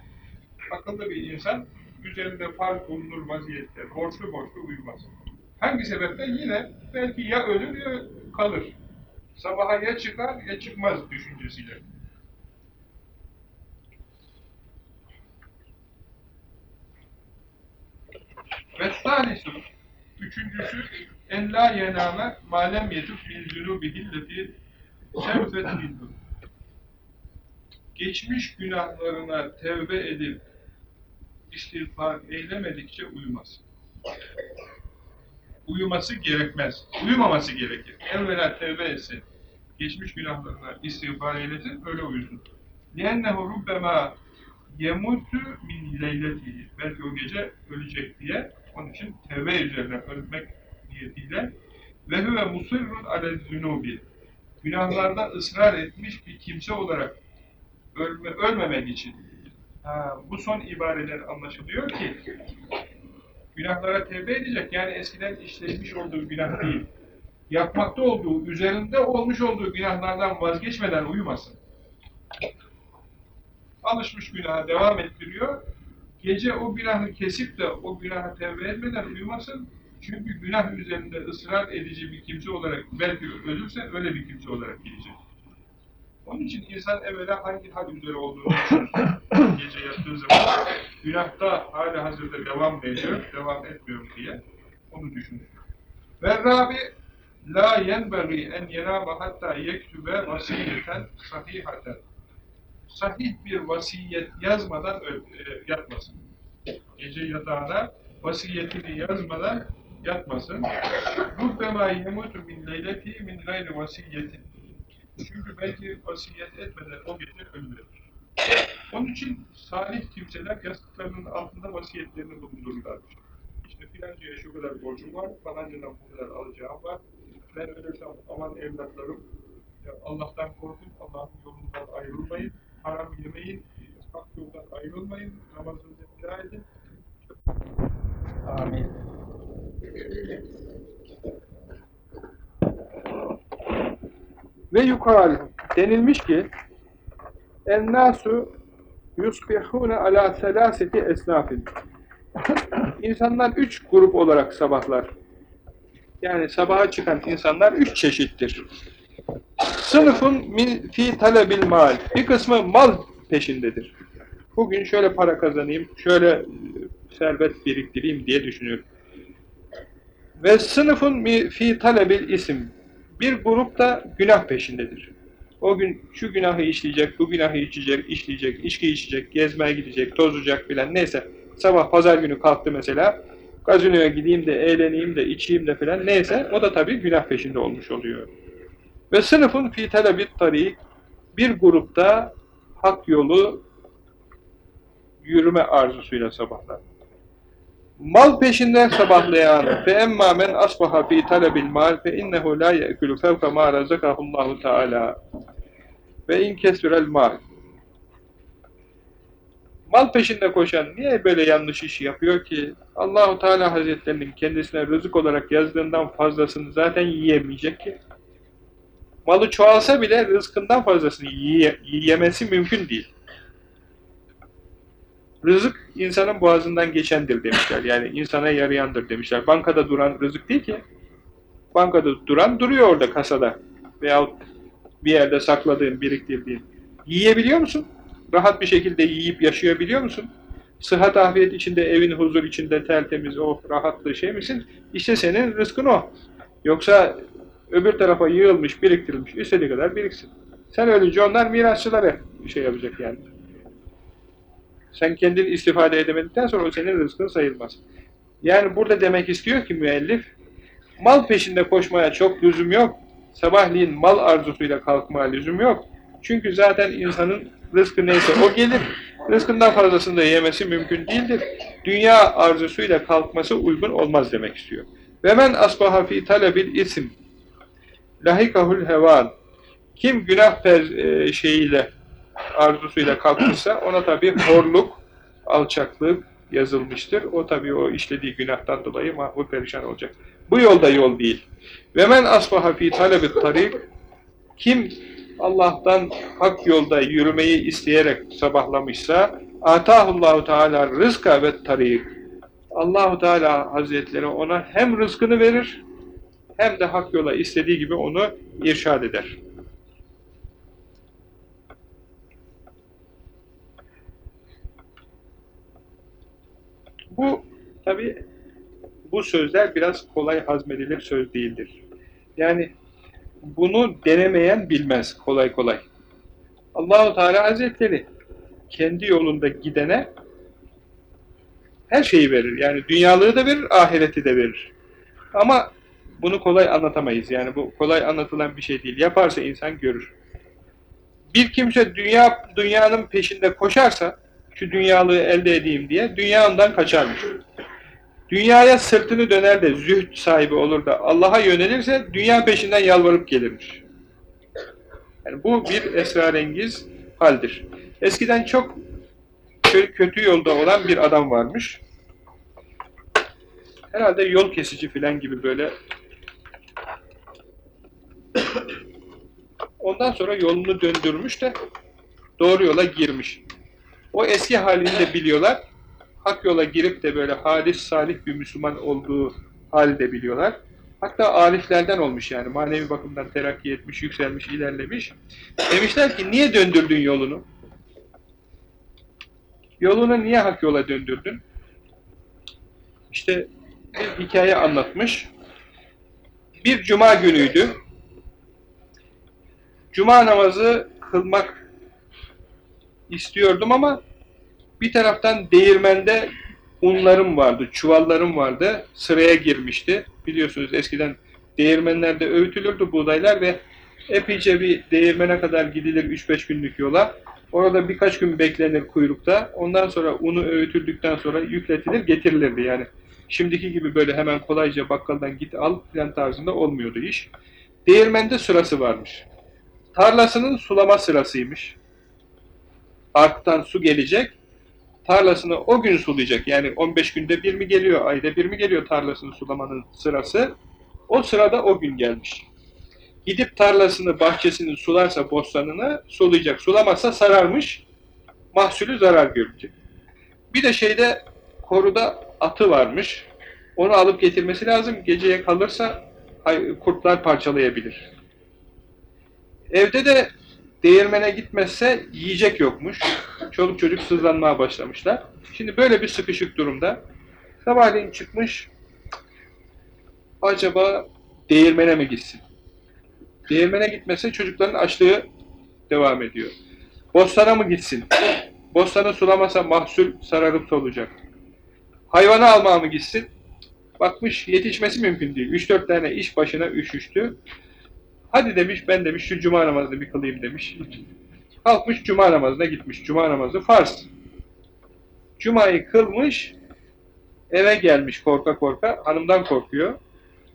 akıllı bir insan üzerinde fark bulunur vaziyette, borçlu borçlu uyumaz. Hangi sebepten? Yine belki ya ölür ya kalır. Sabaha ya çıkar ya çıkmaz düşüncesiyle. Ve salisu, üçüncüsü, en la yename malem yetuf min zunubihilleti şevfet minhu. Geçmiş günahlarına tevbe edip istiğfar eylemedikçe uyumaz Uyuması gerekmez. Uyumaması gerekir. Evvela tevbe etsin. Geçmiş günahlarına istiğfar eylesin, öyle uyusun. لِيَنَّهُ رُبَّمَا يَمُتُ مِنْ لَيْلَتِهِ Belki o gece ölecek diye, onun için tevbe üzerine ölmek niyetiyle ve huve musirrun ale zunubi günahlarda ısrar etmiş bir kimse olarak ölme, ölmemek için ha, bu son ibareler anlaşılıyor ki günahlara tevbe edecek. Yani eskiden işlemiş olduğu günah değil. Yapmakta olduğu, üzerinde olmuş olduğu günahlardan vazgeçmeden uyumasın. Alışmış günaha devam ettiriyor. Gece o günahı kesip de o günaha tevbe etmeden uyumasın. Çünkü günah üzerinde ısrar edici bir kimse olarak belki ölürse öyle bir kimse olarak gidecek. Onun için insan evvela hangi hal üzere olduğunu. Gece yattığı zaman günahta hali hazırda devam ediyor, devam etmiyor diye onu düşünün. Ve Rabi la yenbagi en yenama hatta yektübe vasiyeten sahihaten. Sahih bir vasiyet yazmadan e, yatmasın. Gece yatağına vasiyetini yazmadan yatmasın. Rubbema yemutu min leyleti min gayri vasiyetin. Çünkü belki vasiyet etmeden o gece ölür. Onun için salih kimseler yastıklarının altında vasiyetlerini bulundururlarmış. İşte filancaya şu kadar borcum var, falancadan bu kadar alacağım var. Ben ölürsem aman evlatlarım, Allah'tan korkun, Allah'ın yolundan ayrılmayın, haram yemeyin, hak yoldan ayrılmayın, namazınızı iptal edin. Amin. Ve yukal denilmiş ki ennâsu yusbihûne alâ selâseti esnafin İnsanlar üç grup olarak sabahlar. Yani sabaha çıkan insanlar üç çeşittir. Sınıfın min fi talebil mal. Bir kısmı mal peşindedir. Bugün şöyle para kazanayım, şöyle e, servet biriktireyim diye düşünür. Ve sınıfın fi talebil isim. Bir grup da günah peşindedir. O gün şu günahı işleyecek, bu günahı içecek, işleyecek, içki içecek, gezmeye gidecek, tozacak filan neyse. Sabah pazar günü kalktı mesela. Gazinoya gideyim de, eğleneyim de, içeyim de filan neyse. O da tabii günah peşinde olmuş oluyor. Ve sınıfın fi talebit tarik. Bir grupta hak yolu yürüme arzusuyla sabahlar. Mal peşinden sabahlayan fe emma men asbaha fi talebil mal fe innehu la ye'kulu fevka ma razakahullahu teala ve in kesrel mal Mal peşinde koşan niye böyle yanlış iş yapıyor ki? Allahu Teala Hazretlerinin kendisine rızık olarak yazdığından fazlasını zaten yiyemeyecek ki. Malı çoğalsa bile rızkından fazlasını yiye, yiyemesi mümkün değil. Rızık insanın boğazından geçendir demişler. Yani insana yarayandır demişler. Bankada duran rızık değil ki. Bankada duran duruyor orada kasada. Veyahut bir yerde sakladığın, biriktirdiğin. Yiyebiliyor musun? Rahat bir şekilde yiyip yaşayabiliyor musun? Sıhhat afiyet içinde, evin huzur içinde tertemiz, o rahatlığı şey misin? İşte senin rızkın o. Yoksa öbür tarafa yığılmış, biriktirilmiş, istediği kadar biriksin. Sen ölünce onlar mirasçılara şey yapacak yani. Sen kendin istifade edemedikten sonra o senin rızkın sayılmaz. Yani burada demek istiyor ki müellif, mal peşinde koşmaya çok lüzum yok. Sabahleyin mal arzusuyla kalkmaya lüzum yok. Çünkü zaten insanın rızkı neyse o gelir. Rızkından fazlasını da yemesi mümkün değildir. Dünya arzusuyla kalkması uygun olmaz demek istiyor. Ve men asbaha fi talebil isim lahikahul hevan kim günah per, e, şeyiyle arzusuyla kalkmışsa ona tabi horluk, alçaklık yazılmıştır. O tabi o işlediği günahtan dolayı mahvur perişan olacak. Bu yolda yol değil. Ve men asbaha fi talebit tarik kim Allah'tan hak yolda yürümeyi isteyerek sabahlamışsa atahullahu teala rızka ve tarik Allahu Teala Hazretleri ona hem rızkını verir hem de hak yola istediği gibi onu irşad eder. Bu tabi bu sözler biraz kolay hazmedilir söz değildir. Yani bunu denemeyen bilmez kolay kolay. Allahu Teala Hazretleri kendi yolunda gidene her şeyi verir. Yani dünyalığı da verir, ahireti de verir. Ama bunu kolay anlatamayız. Yani bu kolay anlatılan bir şey değil. Yaparsa insan görür. Bir kimse dünya dünyanın peşinde koşarsa şu dünyalığı elde edeyim diye dünya ondan kaçarmış. Dünyaya sırtını döner de zühd sahibi olur da Allah'a yönelirse dünya peşinden yalvarıp gelirmiş. Yani bu bir esrarengiz haldir. Eskiden çok kötü yolda olan bir adam varmış. Herhalde yol kesici filan gibi böyle. Ondan sonra yolunu döndürmüş de doğru yola girmiş. O eski halini de biliyorlar. Hak yola girip de böyle halis salih bir Müslüman olduğu hali de biliyorlar. Hatta ariflerden olmuş yani manevi bakımdan terakki etmiş, yükselmiş, ilerlemiş. Demişler ki niye döndürdün yolunu? Yolunu niye hak yola döndürdün? İşte bir hikaye anlatmış. Bir cuma günüydü. Cuma namazı kılmak istiyordum ama bir taraftan değirmende unlarım vardı, çuvallarım vardı, sıraya girmişti. Biliyorsunuz eskiden değirmenlerde öğütülürdü buğdaylar ve epeyce bir değirmene kadar gidilir 3-5 günlük yola. Orada birkaç gün beklenir kuyrukta. Ondan sonra unu öğütüldükten sonra yükletilir, getirilirdi yani. Şimdiki gibi böyle hemen kolayca bakkaldan git al filan tarzında olmuyordu iş. Değirmende sırası varmış. Tarlasının sulama sırasıymış. Arktan su gelecek, tarlasını o gün sulayacak. Yani 15 günde bir mi geliyor, ayda bir mi geliyor tarlasını sulamanın sırası. O sırada o gün gelmiş. Gidip tarlasını, bahçesini sularsa bostanını sulayacak. Sulamazsa sararmış, mahsulü zarar görecek. Bir de şeyde koruda atı varmış. Onu alıp getirmesi lazım. Geceye kalırsa kurtlar parçalayabilir. Evde de değirmene gitmezse yiyecek yokmuş. Çoluk çocuk sızlanmaya başlamışlar. Şimdi böyle bir sıkışık durumda sabahleyin çıkmış acaba değirmene mi gitsin? Değirmene gitmese çocukların açlığı devam ediyor. Bostana mı gitsin? Bostanı sulamasa mahsul sararıp solacak. Hayvanı almaya mı gitsin? Bakmış yetişmesi mümkün değil. 3-4 tane iş başına üşüştü. Hadi demiş ben demiş şu cuma namazını bir kılayım demiş. Kalkmış cuma namazına gitmiş. Cuma namazı farz. Cumayı kılmış, eve gelmiş korka korka, hanımdan korkuyor.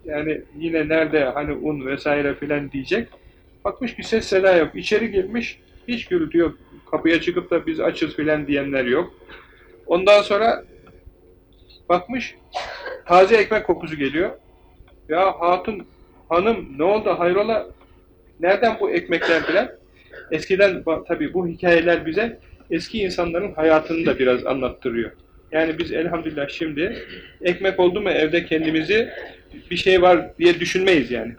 Yani yine nerede hani un vesaire filan diyecek. Bakmış bir ses seda yok. İçeri girmiş, hiç gürültü yok. Kapıya çıkıp da biz açız filan diyenler yok. Ondan sonra bakmış, taze ekmek kokusu geliyor. Ya hatun, hanım ne oldu hayrola? Nereden bu ekmekler filan? Eskiden tabii bu hikayeler bize eski insanların hayatını da biraz anlattırıyor. Yani biz elhamdülillah şimdi ekmek oldu mu evde kendimizi bir şey var diye düşünmeyiz yani.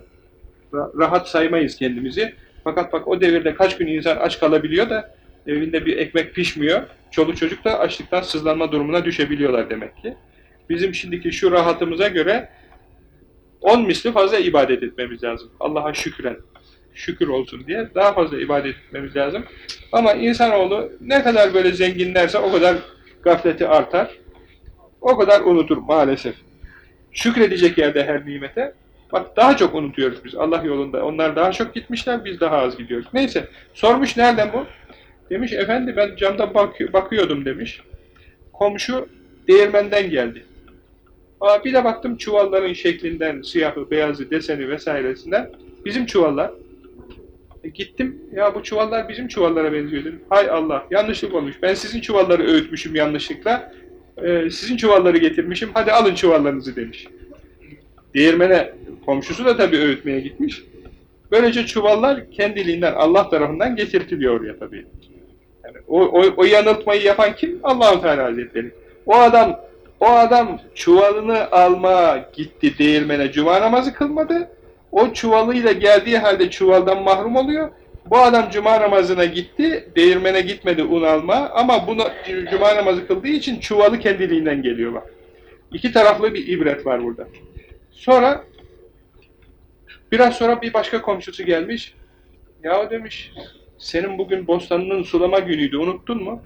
Rahat saymayız kendimizi. Fakat bak o devirde kaç gün insan aç kalabiliyor da evinde bir ekmek pişmiyor. Çoluk çocuk da açlıktan sızlanma durumuna düşebiliyorlar demek ki. Bizim şimdiki şu rahatımıza göre on misli fazla ibadet etmemiz lazım. Allah'a şükren şükür olsun diye daha fazla ibadet etmemiz lazım. Ama insanoğlu ne kadar böyle zenginlerse o kadar gafleti artar. O kadar unutur maalesef. Şükredecek yerde her nimete. Bak daha çok unutuyoruz biz Allah yolunda. Onlar daha çok gitmişler, biz daha az gidiyoruz. Neyse, sormuş nereden bu? Demiş, efendi ben camdan bak bakıyordum demiş. Komşu değirmenden geldi. Aa, bir de baktım çuvalların şeklinden, siyahı, beyazı, deseni vesairesinden bizim çuvallar. E gittim, ya bu çuvallar bizim çuvallara benziyor dedim. Hay Allah, yanlışlık olmuş. Ben sizin çuvalları öğütmüşüm yanlışlıkla. Ee, sizin çuvalları getirmişim, hadi alın çuvallarınızı demiş. Değirmene, komşusu da tabii öğütmeye gitmiş. Böylece çuvallar kendiliğinden Allah tarafından getirtiliyor oraya tabii. Yani o, o, o yanıltmayı yapan kim? Allahu Teala Hazretleri. O adam o adam çuvalını almaya gitti değirmene cuma namazı kılmadı o çuvalıyla geldiği halde çuvaldan mahrum oluyor. Bu adam cuma namazına gitti, değirmene gitmedi un alma ama bunu cuma namazı kıldığı için çuvalı kendiliğinden geliyor bak. İki taraflı bir ibret var burada. Sonra biraz sonra bir başka komşusu gelmiş. Ya demiş, senin bugün bostanının sulama günüydü, unuttun mu?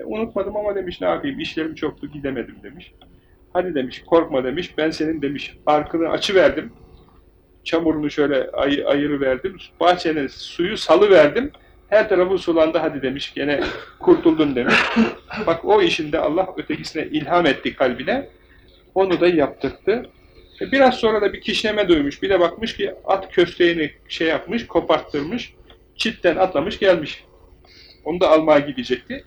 E, unutmadım ama demiş, ne yapayım, işlerim çoktu, gidemedim demiş. Hadi demiş, korkma demiş, ben senin demiş, arkını açı verdim çamurunu şöyle ay, ayırı verdim. Bahçenin suyu salı verdim. Her tarafı sulandı hadi demiş. Gene kurtuldun demiş. Bak o işinde Allah ötekisine ilham etti kalbine. Onu da yaptırdı. E biraz sonra da bir kişneme duymuş. Bir de bakmış ki at kösteğini şey yapmış, koparttırmış. Çitten atlamış gelmiş. Onu da almaya gidecekti.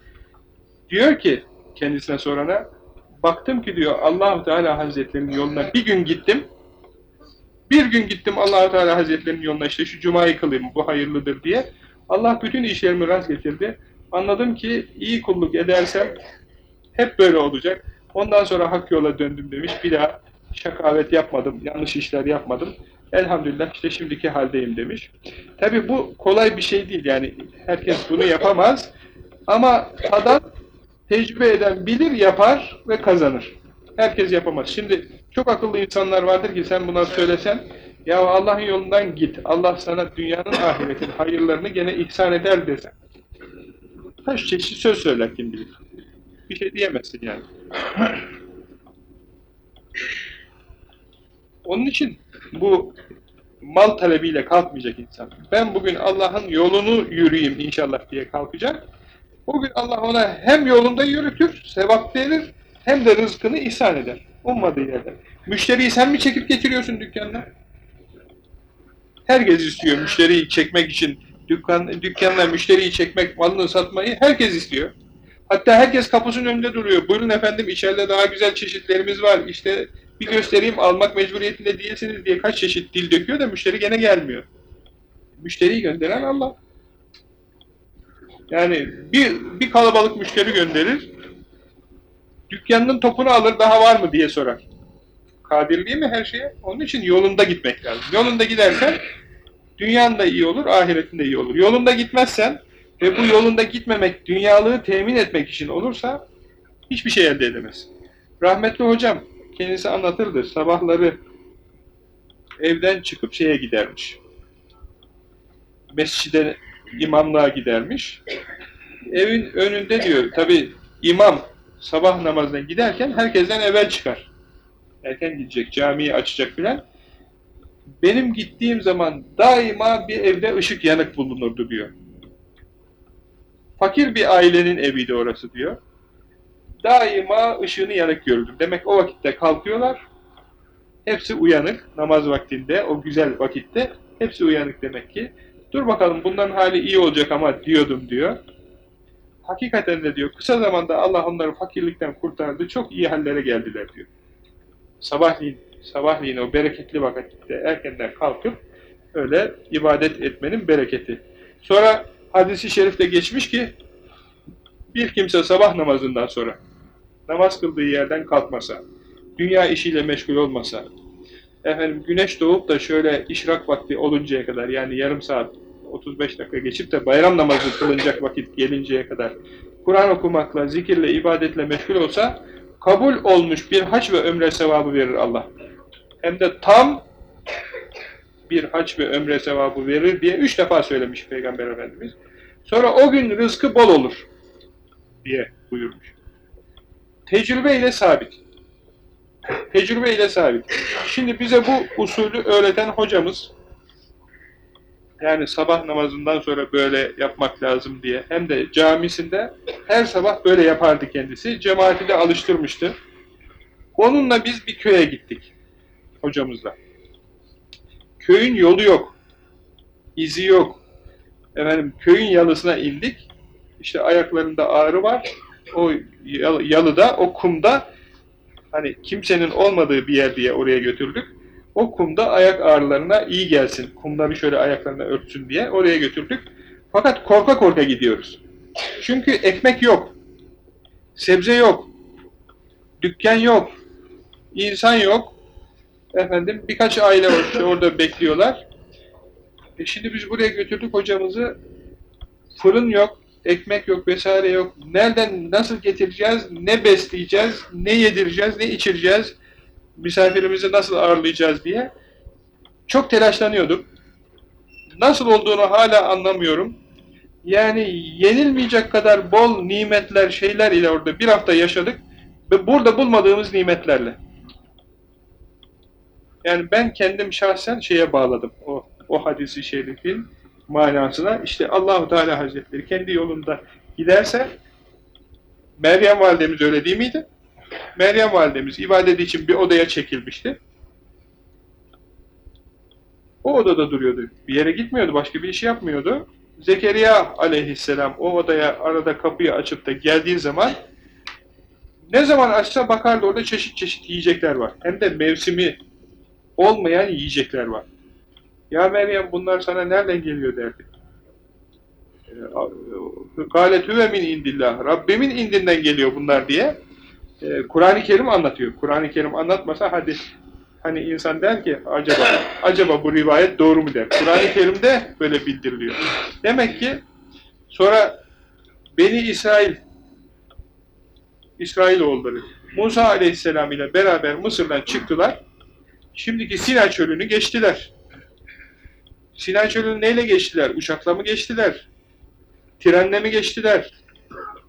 Diyor ki kendisine sorana baktım ki diyor allah Teala Hazretlerinin yoluna bir gün gittim bir gün gittim allah Teala Hazretlerinin yoluna işte şu cumayı kılayım bu hayırlıdır diye. Allah bütün işlerimi rast getirdi. Anladım ki iyi kulluk edersem hep böyle olacak. Ondan sonra hak yola döndüm demiş. Bir daha şakavet yapmadım, yanlış işler yapmadım. Elhamdülillah işte şimdiki haldeyim demiş. Tabi bu kolay bir şey değil yani herkes bunu yapamaz. Ama tadan Tecrübe eden bilir, yapar ve kazanır. Herkes yapamaz. Şimdi çok akıllı insanlar vardır ki sen buna söylesen, ya Allah'ın yolundan git, Allah sana dünyanın ahiretin hayırlarını gene ihsan eder desen. Kaç çeşit söz söyler kim bilir. Bir şey diyemezsin yani. Onun için bu mal talebiyle kalkmayacak insan. Ben bugün Allah'ın yolunu yürüyeyim inşallah diye kalkacak. O gün Allah ona hem yolunda yürütür, sevap verir, hem de rızkını ihsan eder. Ummadığı yerden. Müşteriyi sen mi çekip getiriyorsun dükkanına? Herkes istiyor müşteriyi çekmek için. Dükkan, dükkanla müşteriyi çekmek, malını satmayı herkes istiyor. Hatta herkes kapısının önünde duruyor. Buyurun efendim içeride daha güzel çeşitlerimiz var. İşte bir göstereyim almak mecburiyetinde değilsiniz diye kaç çeşit dil döküyor da müşteri gene gelmiyor. Müşteriyi gönderen Allah. Yani bir, bir kalabalık müşteri gönderir, dükkanının topunu alır daha var mı diye sorar. Kadir değil mi her şeye? Onun için yolunda gitmek lazım. Yolunda gidersen dünyan da iyi olur, ahiretin de iyi olur. Yolunda gitmezsen ve bu yolunda gitmemek dünyalığı temin etmek için olursa hiçbir şey elde edemez. Rahmetli hocam kendisi anlatırdı. Sabahları evden çıkıp şeye gidermiş. Mescide imamlığa gidermiş. Evin önünde diyor, tabi imam sabah namazına giderken herkesten evvel çıkar. Erken gidecek, camiyi açacak filan. Benim gittiğim zaman daima bir evde ışık yanık bulunurdu diyor. Fakir bir ailenin eviydi orası diyor. Daima ışığını yanık görürdüm. Demek o vakitte kalkıyorlar. Hepsi uyanık namaz vaktinde, o güzel vakitte. Hepsi uyanık demek ki. Dur bakalım bunların hali iyi olacak ama diyordum diyor. Hakikaten de diyor kısa zamanda Allah onları fakirlikten kurtardı. Çok iyi hallere geldiler diyor. Sabahleyin, sabahleyin o bereketli vakitte erkenden kalkıp öyle ibadet etmenin bereketi. Sonra hadisi şerifte geçmiş ki bir kimse sabah namazından sonra namaz kıldığı yerden kalkmasa, dünya işiyle meşgul olmasa, efendim güneş doğup da şöyle işrak vakti oluncaya kadar yani yarım saat 35 dakika geçip de bayram namazı kılınacak vakit gelinceye kadar Kur'an okumakla, zikirle, ibadetle meşgul olsa kabul olmuş bir hac ve ömre sevabı verir Allah. Hem de tam bir hac ve ömre sevabı verir diye üç defa söylemiş Peygamber Efendimiz. Sonra o gün rızkı bol olur diye buyurmuş. Tecrübe ile sabit. Tecrübe ile sabit. Şimdi bize bu usulü öğreten hocamız yani sabah namazından sonra böyle yapmak lazım diye hem de camisinde her sabah böyle yapardı kendisi. Cemaati de alıştırmıştı. Onunla biz bir köye gittik hocamızla. Köyün yolu yok. izi yok. Efendim köyün yalısına indik. İşte ayaklarında ağrı var. O yalıda, o kumda hani kimsenin olmadığı bir yer diye oraya götürdük. O kumda ayak ağrılarına iyi gelsin. Kumları şöyle ayaklarına örtsün diye oraya götürdük. Fakat korka korka gidiyoruz. Çünkü ekmek yok. Sebze yok. Dükkan yok. insan yok. Efendim birkaç aile orada bekliyorlar. E şimdi biz buraya götürdük hocamızı. Fırın yok, ekmek yok vesaire yok. Nereden, nasıl getireceğiz, ne besleyeceğiz, ne yedireceğiz, ne içireceğiz, misafirimizi nasıl ağırlayacağız diye çok telaşlanıyorduk. Nasıl olduğunu hala anlamıyorum. Yani yenilmeyecek kadar bol nimetler, şeyler ile orada bir hafta yaşadık ve burada bulmadığımız nimetlerle. Yani ben kendim şahsen şeye bağladım. O, o hadisi şerifin manasına. İşte Allahu Teala Hazretleri kendi yolunda giderse Meryem validemiz öyle değil miydi? Meryem validemiz ibadet için bir odaya çekilmişti. O odada duruyordu. Bir yere gitmiyordu, başka bir iş yapmıyordu. Zekeriya aleyhisselam o odaya arada kapıyı açıp da geldiği zaman ne zaman açsa bakardı orada çeşit çeşit yiyecekler var. Hem de mevsimi olmayan yiyecekler var. Ya Meryem bunlar sana nereden geliyor derdi. Galet huve min indillah. Rabbimin indinden geliyor bunlar diye. Ee, Kur'an-ı Kerim anlatıyor. Kur'an-ı Kerim anlatmasa hadi hani insan der ki acaba acaba bu rivayet doğru mu der. Kur'an-ı Kerim'de böyle bildiriliyor. Demek ki sonra Beni İsrail İsrailoğulları Musa aleyhisselam ile beraber Mısır'dan çıktılar. Şimdiki Sina çölünü geçtiler. Sina çölünü neyle geçtiler? Uçakla mı geçtiler? Trenle mi geçtiler?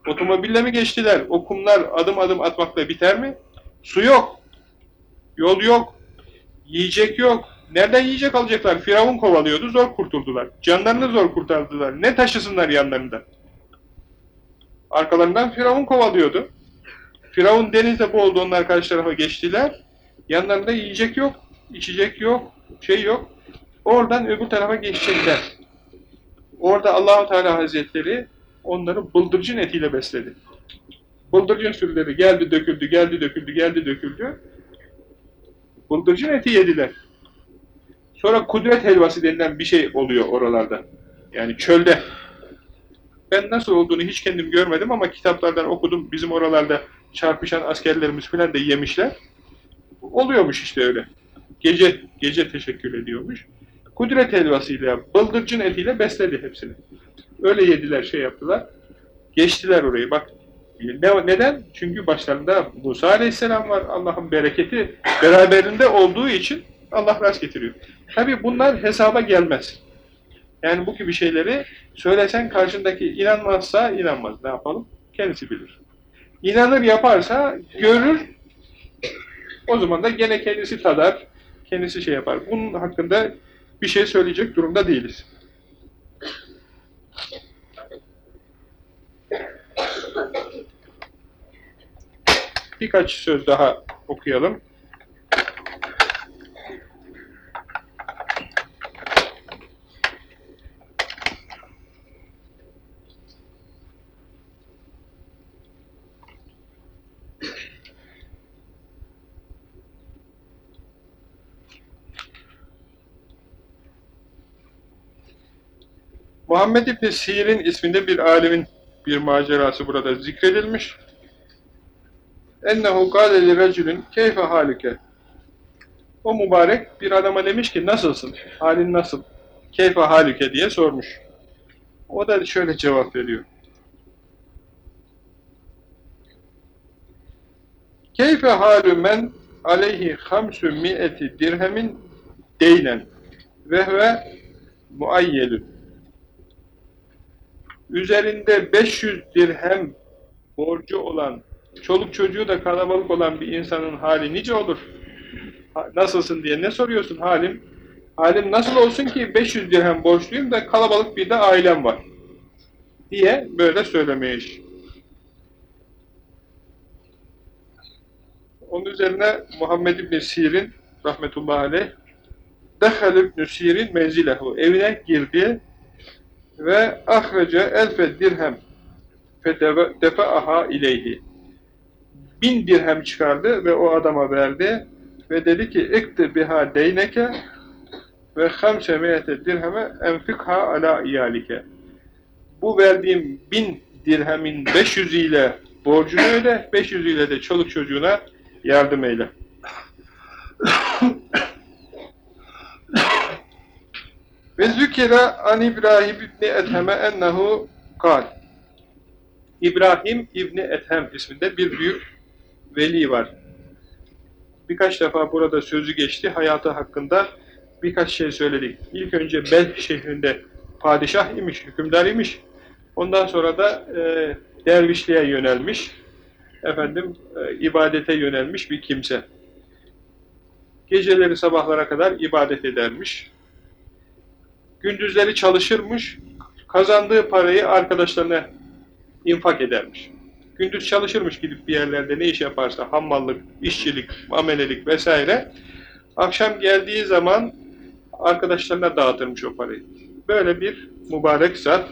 Otomobille mi geçtiler? O kumlar adım adım atmakla biter mi? Su yok. Yol yok. Yiyecek yok. Nereden yiyecek alacaklar? Firavun kovalıyordu, zor kurtuldular. Canlarını zor kurtardılar. Ne taşısınlar yanlarında? Arkalarından Firavun kovalıyordu. Firavun denizde boğuldu, onlar karşı tarafa geçtiler. Yanlarında yiyecek yok, içecek yok, şey yok. Oradan öbür tarafa geçecekler. Orada Allahu Teala Hazretleri onları bıldırcın etiyle besledi. Bıldırcın sürüleri geldi döküldü, geldi döküldü, geldi döküldü. Bıldırcın eti yediler. Sonra kudret helvası denilen bir şey oluyor oralarda. Yani çölde. Ben nasıl olduğunu hiç kendim görmedim ama kitaplardan okudum. Bizim oralarda çarpışan askerlerimiz falan da yemişler. Oluyormuş işte öyle. Gece gece teşekkür ediyormuş. Kudret helvasıyla, bıldırcın etiyle besledi hepsini. Öyle yediler, şey yaptılar. Geçtiler orayı. Bak ne, neden? Çünkü başlarında Musa Aleyhisselam var. Allah'ın bereketi beraberinde olduğu için Allah rast getiriyor. Tabi bunlar hesaba gelmez. Yani bu gibi şeyleri söylesen karşındaki inanmazsa inanmaz. Ne yapalım? Kendisi bilir. İnanır yaparsa görür. O zaman da gene kendisi tadar. Kendisi şey yapar. Bunun hakkında bir şey söyleyecek durumda değiliz. Birkaç söz daha okuyalım. Muhammed İbni Sir'in isminde bir alimin bir macerası burada zikredilmiş. Ennehu gâle li recülün keyfe halüke. O mübarek bir adama demiş ki nasılsın? Halin nasıl? Keyfe halüke diye sormuş. O da şöyle cevap veriyor. Keyfe halü men aleyhi hamsü mi'eti dirhemin deynen ve huve muayyelün üzerinde 500 dirhem borcu olan, çoluk çocuğu da kalabalık olan bir insanın hali nice olur? Nasılsın diye ne soruyorsun halim? Halim nasıl olsun ki 500 dirhem borçluyum da kalabalık bir de ailem var. Diye böyle söylemeye iş. Onun üzerine Muhammed İbni Sir'in rahmetullahi aleyh Dehal İbni Sir'in menzilehu evine girdi ve ahrece elfe dirhem fedefeaha ileyhi. Bin dirhem çıkardı ve o adama verdi ve dedi ki ikti biha deyneke ve hamse meyete dirheme enfikha ala iyalike. Bu verdiğim bin dirhemin 500 ile borcunu öde 500 ile de çoluk çocuğuna yardım eyle Ve zükire an İbrahim İbni Ethem'e ennehu kal. İbrahim İbni Ethem isminde bir büyük veli var. Birkaç defa burada sözü geçti. Hayatı hakkında birkaç şey söyledik. İlk önce Bel şehrinde padişah imiş, hükümdar imiş. Ondan sonra da e, dervişliğe yönelmiş. Efendim e, ibadete yönelmiş bir kimse. Geceleri sabahlara kadar ibadet edermiş gündüzleri çalışırmış, kazandığı parayı arkadaşlarına infak edermiş. Gündüz çalışırmış gidip bir yerlerde ne iş yaparsa, hammallık, işçilik, amelelik vesaire. Akşam geldiği zaman arkadaşlarına dağıtırmış o parayı. Böyle bir mübarek zat.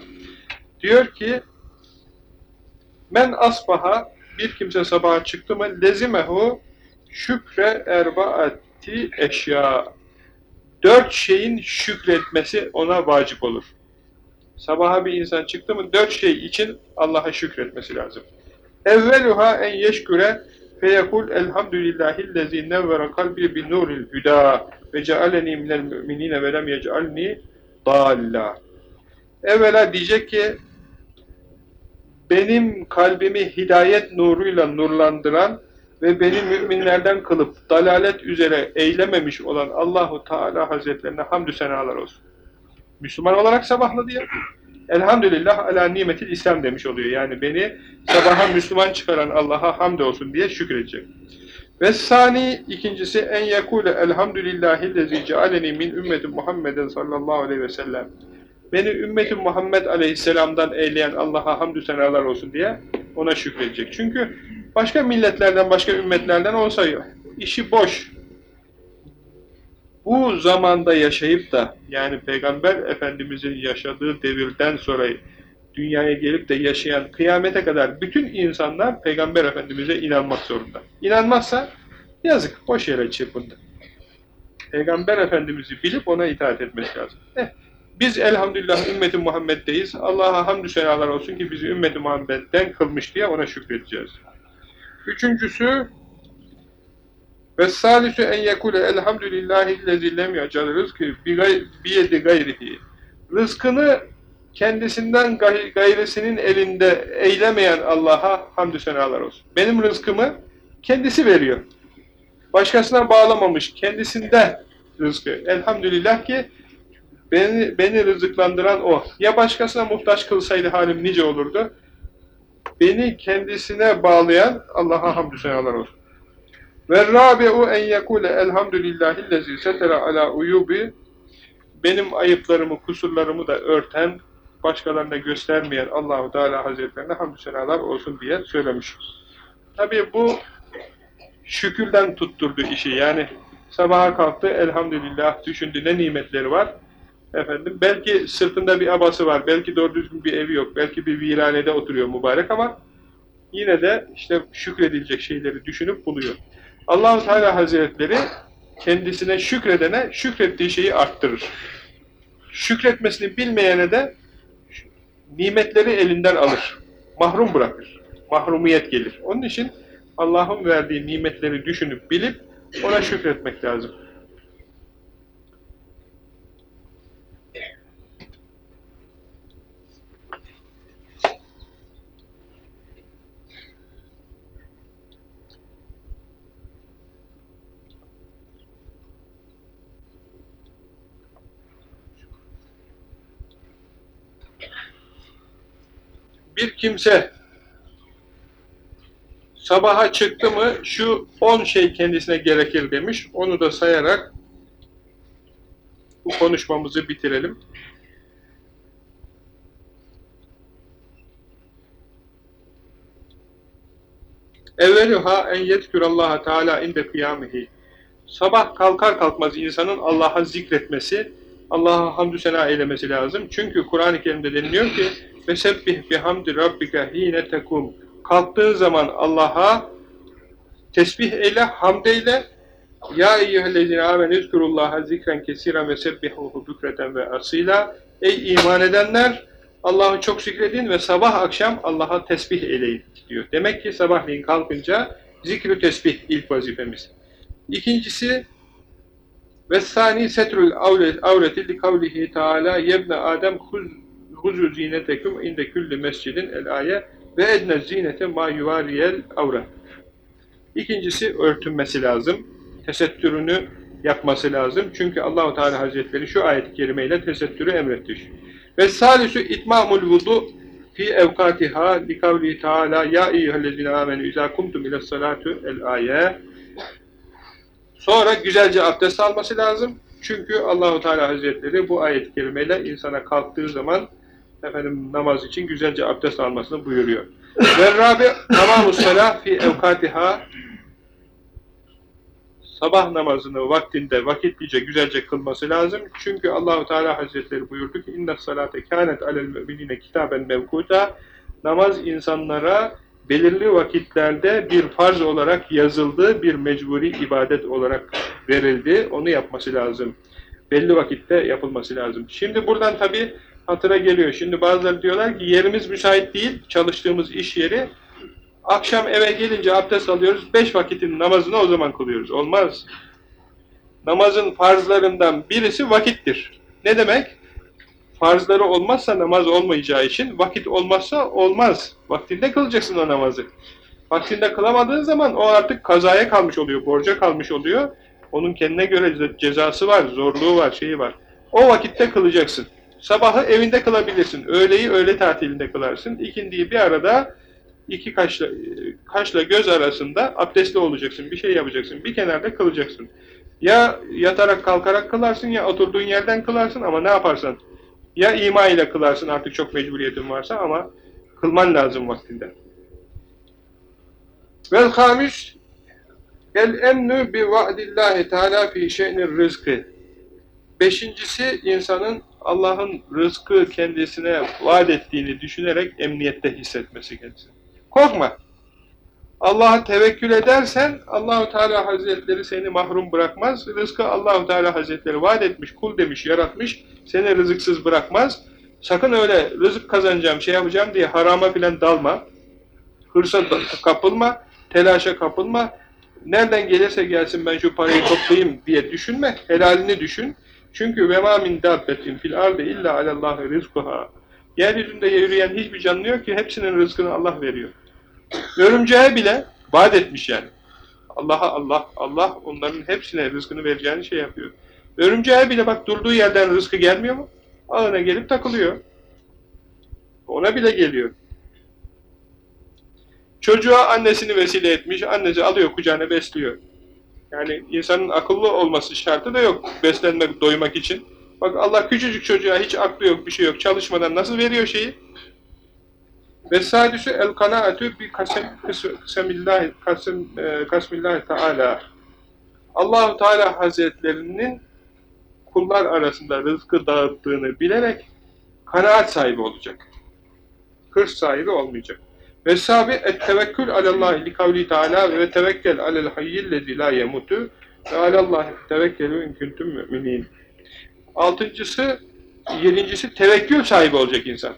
Diyor ki, men asbaha bir kimse sabaha çıktı mı lezimehu şükre erbaati eşya dört şeyin şükretmesi ona vacip olur. Sabaha bir insan çıktı mı dört şey için Allah'a şükretmesi lazım. Evveluha en yeşküre feyekul elhamdülillahillezî nevvere kalbi bin nuril hüdâ ve cealeni minel müminine ve lem yec'alni dâllâ. Evvela diyecek ki benim kalbimi hidayet nuruyla nurlandıran ve beni müminlerden kılıp dalalet üzere eylememiş olan Allahu Teala Hazretlerine hamdü senalar olsun. Müslüman olarak sabahladı ya. Elhamdülillah ala nimetil İslam demiş oluyor. Yani beni sabaha Müslüman çıkaran Allah'a hamd olsun diye şükredecek. Ve sani ikincisi en yekule elhamdülillahillezi cealeni min ümmeti Muhammeden sallallahu aleyhi ve sellem. Beni ümmeti Muhammed aleyhisselamdan eyleyen Allah'a hamdü senalar olsun diye ona şükredecek. Çünkü başka milletlerden, başka ümmetlerden olsa işi boş. Bu zamanda yaşayıp da yani Peygamber Efendimizin yaşadığı devirden sonra dünyaya gelip de yaşayan kıyamete kadar bütün insanlar Peygamber Efendimiz'e inanmak zorunda. İnanmazsa yazık, boş yere çırpındı. Peygamber Efendimiz'i bilip ona itaat etmesi lazım. Eh, biz elhamdülillah ümmeti Muhammed'deyiz. Allah'a hamdü senalar olsun ki bizi ümmeti Muhammed'den kılmış diye ona şükredeceğiz. Üçüncüsü ve salisu en yekule elhamdülillahillezî lem yacal rızkı biyedi gayrihi. Rızkını kendisinden gayrisinin elinde eylemeyen Allah'a hamdü senalar olsun. Benim rızkımı kendisi veriyor. Başkasına bağlamamış, kendisinde rızkı. Elhamdülillah ki beni, beni rızıklandıran O. Ya başkasına muhtaç kılsaydı halim nice olurdu? Beni kendisine bağlayan Allah'a hamdü senalar olsun. Ve rabi'u en yekule elhamdülillahillezî setere ala uyubi benim ayıplarımı, kusurlarımı da örten, başkalarına göstermeyen Allahu Teala Hazretlerine hamdü senalar olsun diye söylemiş. Tabii bu şükürden tutturdu işi. Yani sabaha kalktı, elhamdülillah düşündü ne nimetleri var. Efendim, belki sırtında bir abası var, belki doğru düzgün bir evi yok, belki bir viranede oturuyor mübarek ama yine de işte şükredilecek şeyleri düşünüp buluyor. Allahu Teala Hazretleri kendisine şükredene şükrettiği şeyi arttırır. Şükretmesini bilmeyene de nimetleri elinden alır. Mahrum bırakır. Mahrumiyet gelir. Onun için Allah'ın verdiği nimetleri düşünüp bilip ona şükretmek lazım. Bir kimse sabaha çıktı mı şu on şey kendisine gerekir demiş. Onu da sayarak bu konuşmamızı bitirelim. Evveluha en yetkurallaha teala inde kıyamihi. Sabah kalkar kalkmaz insanın Allah'a zikretmesi, Allah'a hamdü sena eylemesi lazım. Çünkü Kur'an-ı Kerim'de deniliyor ki Fesebbih bihamdi rabbike hine tekum. Kalktığın zaman Allah'a tesbih eyle, hamd eyle. Ya eyyühellezine amenü üzkurullaha zikren kesiren ve sebbihuhu bükreten ve asila. Ey iman edenler! Allah'ı çok zikredin ve sabah akşam Allah'a tesbih eyleyin diyor. Demek ki sabahleyin kalkınca zikri tesbih ilk vazifemiz. İkincisi ve sani setrul avreti li kavlihi taala yebne adem huz huzu zinetekum inde külli mescidin el aye ve edne zinete ma yuvariyel avra. İkincisi örtünmesi lazım. Tesettürünü yapması lazım. Çünkü Allahu Teala Hazretleri şu ayet-i kerimeyle tesettürü emretti. Ve salisu itmamul vudu fi evkatiha li kavli taala ya eyyühellezine amenü izâ kumtum ile salatu el aye Sonra güzelce abdest alması lazım. Çünkü Allahu Teala Hazretleri bu ayet-i kerimeyle insana kalktığı zaman efendim namaz için güzelce abdest almasını buyuruyor. Ve rabi tamamus salah fi evkatiha sabah namazını vaktinde vakitlice güzelce kılması lazım. Çünkü Allahu Teala Hazretleri buyurdu ki inna salate kanet alel müminine kitaben mevkuta namaz insanlara belirli vakitlerde bir farz olarak yazıldı, bir mecburi ibadet olarak verildi. Onu yapması lazım. Belli vakitte yapılması lazım. Şimdi buradan tabi hatıra geliyor. Şimdi bazıları diyorlar ki yerimiz müsait değil, çalıştığımız iş yeri. Akşam eve gelince abdest alıyoruz, beş vakitin namazını o zaman kılıyoruz. Olmaz. Namazın farzlarından birisi vakittir. Ne demek? Farzları olmazsa namaz olmayacağı için vakit olmazsa olmaz. Vaktinde kılacaksın o namazı. Vaktinde kılamadığın zaman o artık kazaya kalmış oluyor, borca kalmış oluyor. Onun kendine göre cezası var, zorluğu var, şeyi var. O vakitte kılacaksın. Sabahı evinde kılabilirsin. Öğleyi öğle tatilinde kılarsın. İkindiyi bir arada iki kaşla, kaşla göz arasında abdestli olacaksın. Bir şey yapacaksın. Bir kenarda kılacaksın. Ya yatarak kalkarak kılarsın ya oturduğun yerden kılarsın ama ne yaparsan. Ya ima ile kılarsın artık çok mecburiyetin varsa ama kılman lazım vaktinde. Vel hamis el emnu bi va'dillahi teala fi şeynir rızkı. Beşincisi insanın Allah'ın rızkı kendisine vaat ettiğini düşünerek emniyette hissetmesi kendisini. Korkma. Allah'a tevekkül edersen Allahu Teala Hazretleri seni mahrum bırakmaz. Rızkı Allahu Teala Hazretleri vaat etmiş, kul demiş, yaratmış. Seni rızıksız bırakmaz. Sakın öyle rızık kazanacağım, şey yapacağım diye harama filan dalma. Hırsa kapılma, telaşa kapılma. Nereden gelirse gelsin ben şu parayı toplayayım diye düşünme. Helalini düşün. Çünkü ve ma min dabbetin fil ardı illa alallahi rizkuha. Yeryüzünde yürüyen hiçbir canlı yok ki hepsinin rızkını Allah veriyor. Örümceğe bile vaat etmiş yani. Allah'a Allah, Allah onların hepsine rızkını vereceğini şey yapıyor. Örümceğe bile bak durduğu yerden rızkı gelmiyor mu? Ağına gelip takılıyor. Ona bile geliyor. Çocuğa annesini vesile etmiş, annesi alıyor kucağına besliyor. Yani insanın akıllı olması şartı da yok beslenmek, doymak için. Bak Allah küçücük çocuğa hiç aklı yok, bir şey yok, çalışmadan nasıl veriyor şeyi? Ve sadüsü el kanaatü bi kasem kasemillahi kasem e, kasmillahi teala. Allahu Teala Hazretlerinin kullar arasında rızkı dağıttığını bilerek kanaat sahibi olacak. Hırs sahibi olmayacak. Ve sabi et tevekkül alallahi li kavli teala ve tevekkel alel hayyillezi la yemutu ve alallahi tevekkelü in kuntum müminin. Altıncısı, yedincisi tevekkül sahibi olacak insan.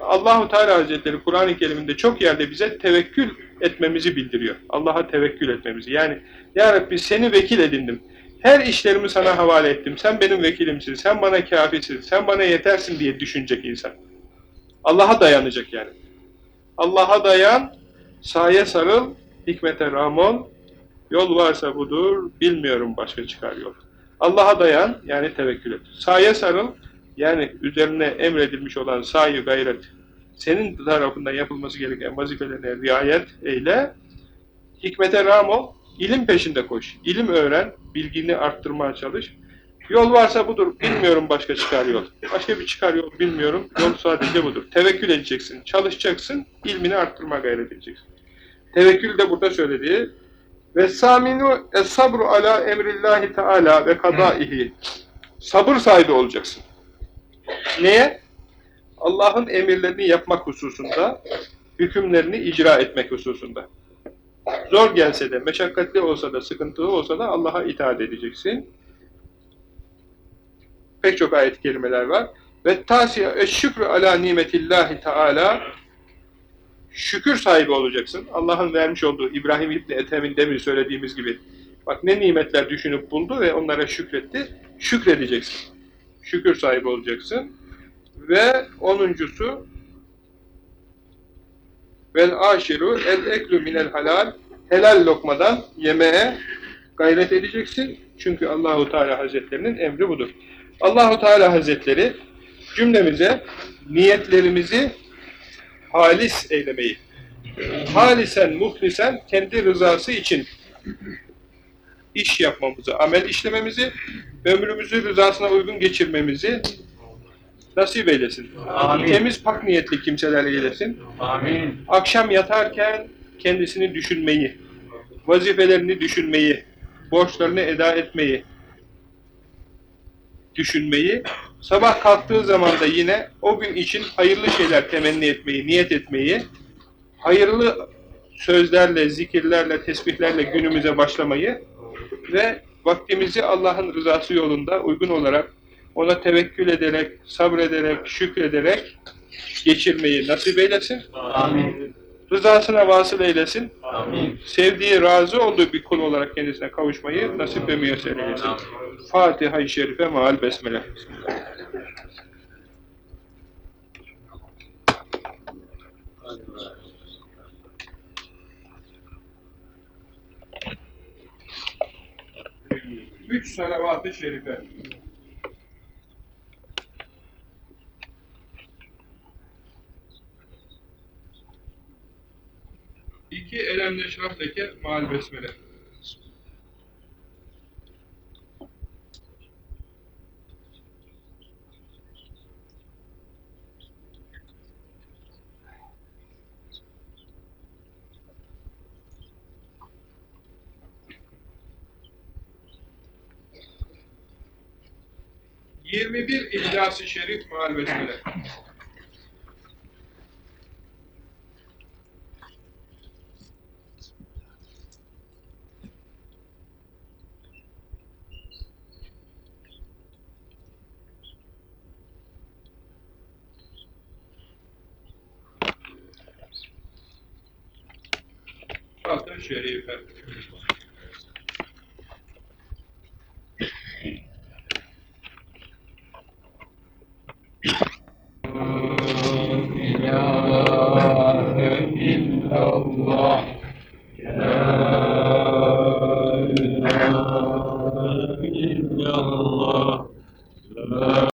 Allahu Teala Hazretleri Kur'an-ı Kerim'de çok yerde bize tevekkül etmemizi bildiriyor. Allah'a tevekkül etmemizi. Yani Ya Rabbi seni vekil edindim. Her işlerimi sana havale ettim. Sen benim vekilimsin. Sen bana kafisin. Sen bana yetersin diye düşünecek insan. Allah'a dayanacak yani. Allah'a dayan, saye sarıl, hikmete ramon, yol varsa budur, bilmiyorum başka çıkar yol. Allah'a dayan, yani tevekkül et. Saye sarıl, yani üzerine emredilmiş olan sahi gayret, senin tarafından yapılması gereken vazifelerine riayet eyle, hikmete ramon, ilim peşinde koş, ilim öğren, bilgini arttırmaya çalış, Yol varsa budur. Bilmiyorum başka çıkar yol. Başka bir çıkar yol bilmiyorum. Yol sadece budur. Tevekkül edeceksin. Çalışacaksın. ilmini arttırma gayret edeceksin. Tevekkül de burada söylediği ve saminu es-sabru ala emrillahi teala ve kadaihi. Sabır sahibi olacaksın. Neye? Allah'ın emirlerini yapmak hususunda, hükümlerini icra etmek hususunda. Zor gelse de, meşakkatli olsa da, sıkıntılı olsa da Allah'a itaat edeceksin pek çok ayet-i kerimeler var. Ve tasiye eşşükrü ala nimetillahi teala şükür sahibi olacaksın. Allah'ın vermiş olduğu İbrahim İbni Ethem'in demin söylediğimiz gibi bak ne nimetler düşünüp buldu ve onlara şükretti. Şükredeceksin. Şükür sahibi olacaksın. Ve onuncusu vel aşiru el eklu minel halal helal lokmadan yemeğe gayret edeceksin. Çünkü Allahu Teala Hazretlerinin emri budur. Allahu Teala Hazretleri cümlemize niyetlerimizi halis eylemeyi, halisen, muhlisen kendi rızası için iş yapmamızı, amel işlememizi, ömrümüzü rızasına uygun geçirmemizi nasip eylesin. Amin. Temiz pak niyetli kimseler eylesin. Amin. Akşam yatarken kendisini düşünmeyi, vazifelerini düşünmeyi, borçlarını eda etmeyi, düşünmeyi, sabah kalktığı zaman da yine o gün için hayırlı şeyler temenni etmeyi, niyet etmeyi, hayırlı sözlerle, zikirlerle, tesbihlerle günümüze başlamayı ve vaktimizi Allah'ın rızası yolunda uygun olarak ona tevekkül ederek, sabrederek, şükrederek geçirmeyi nasip eylesin. Amin. Rızasına vasıl eylesin. Amin. Sevdiği, razı olduğu bir kul olarak kendisine kavuşmayı nasip ve müyesser eylesin. Fatiha-i Şerife maal besmele. Üç salavat-ı şerife. İki elemle şaftaki mal besmele. Yirmi bir İhlas-ı Şerif mal besmele. Türkiye'ye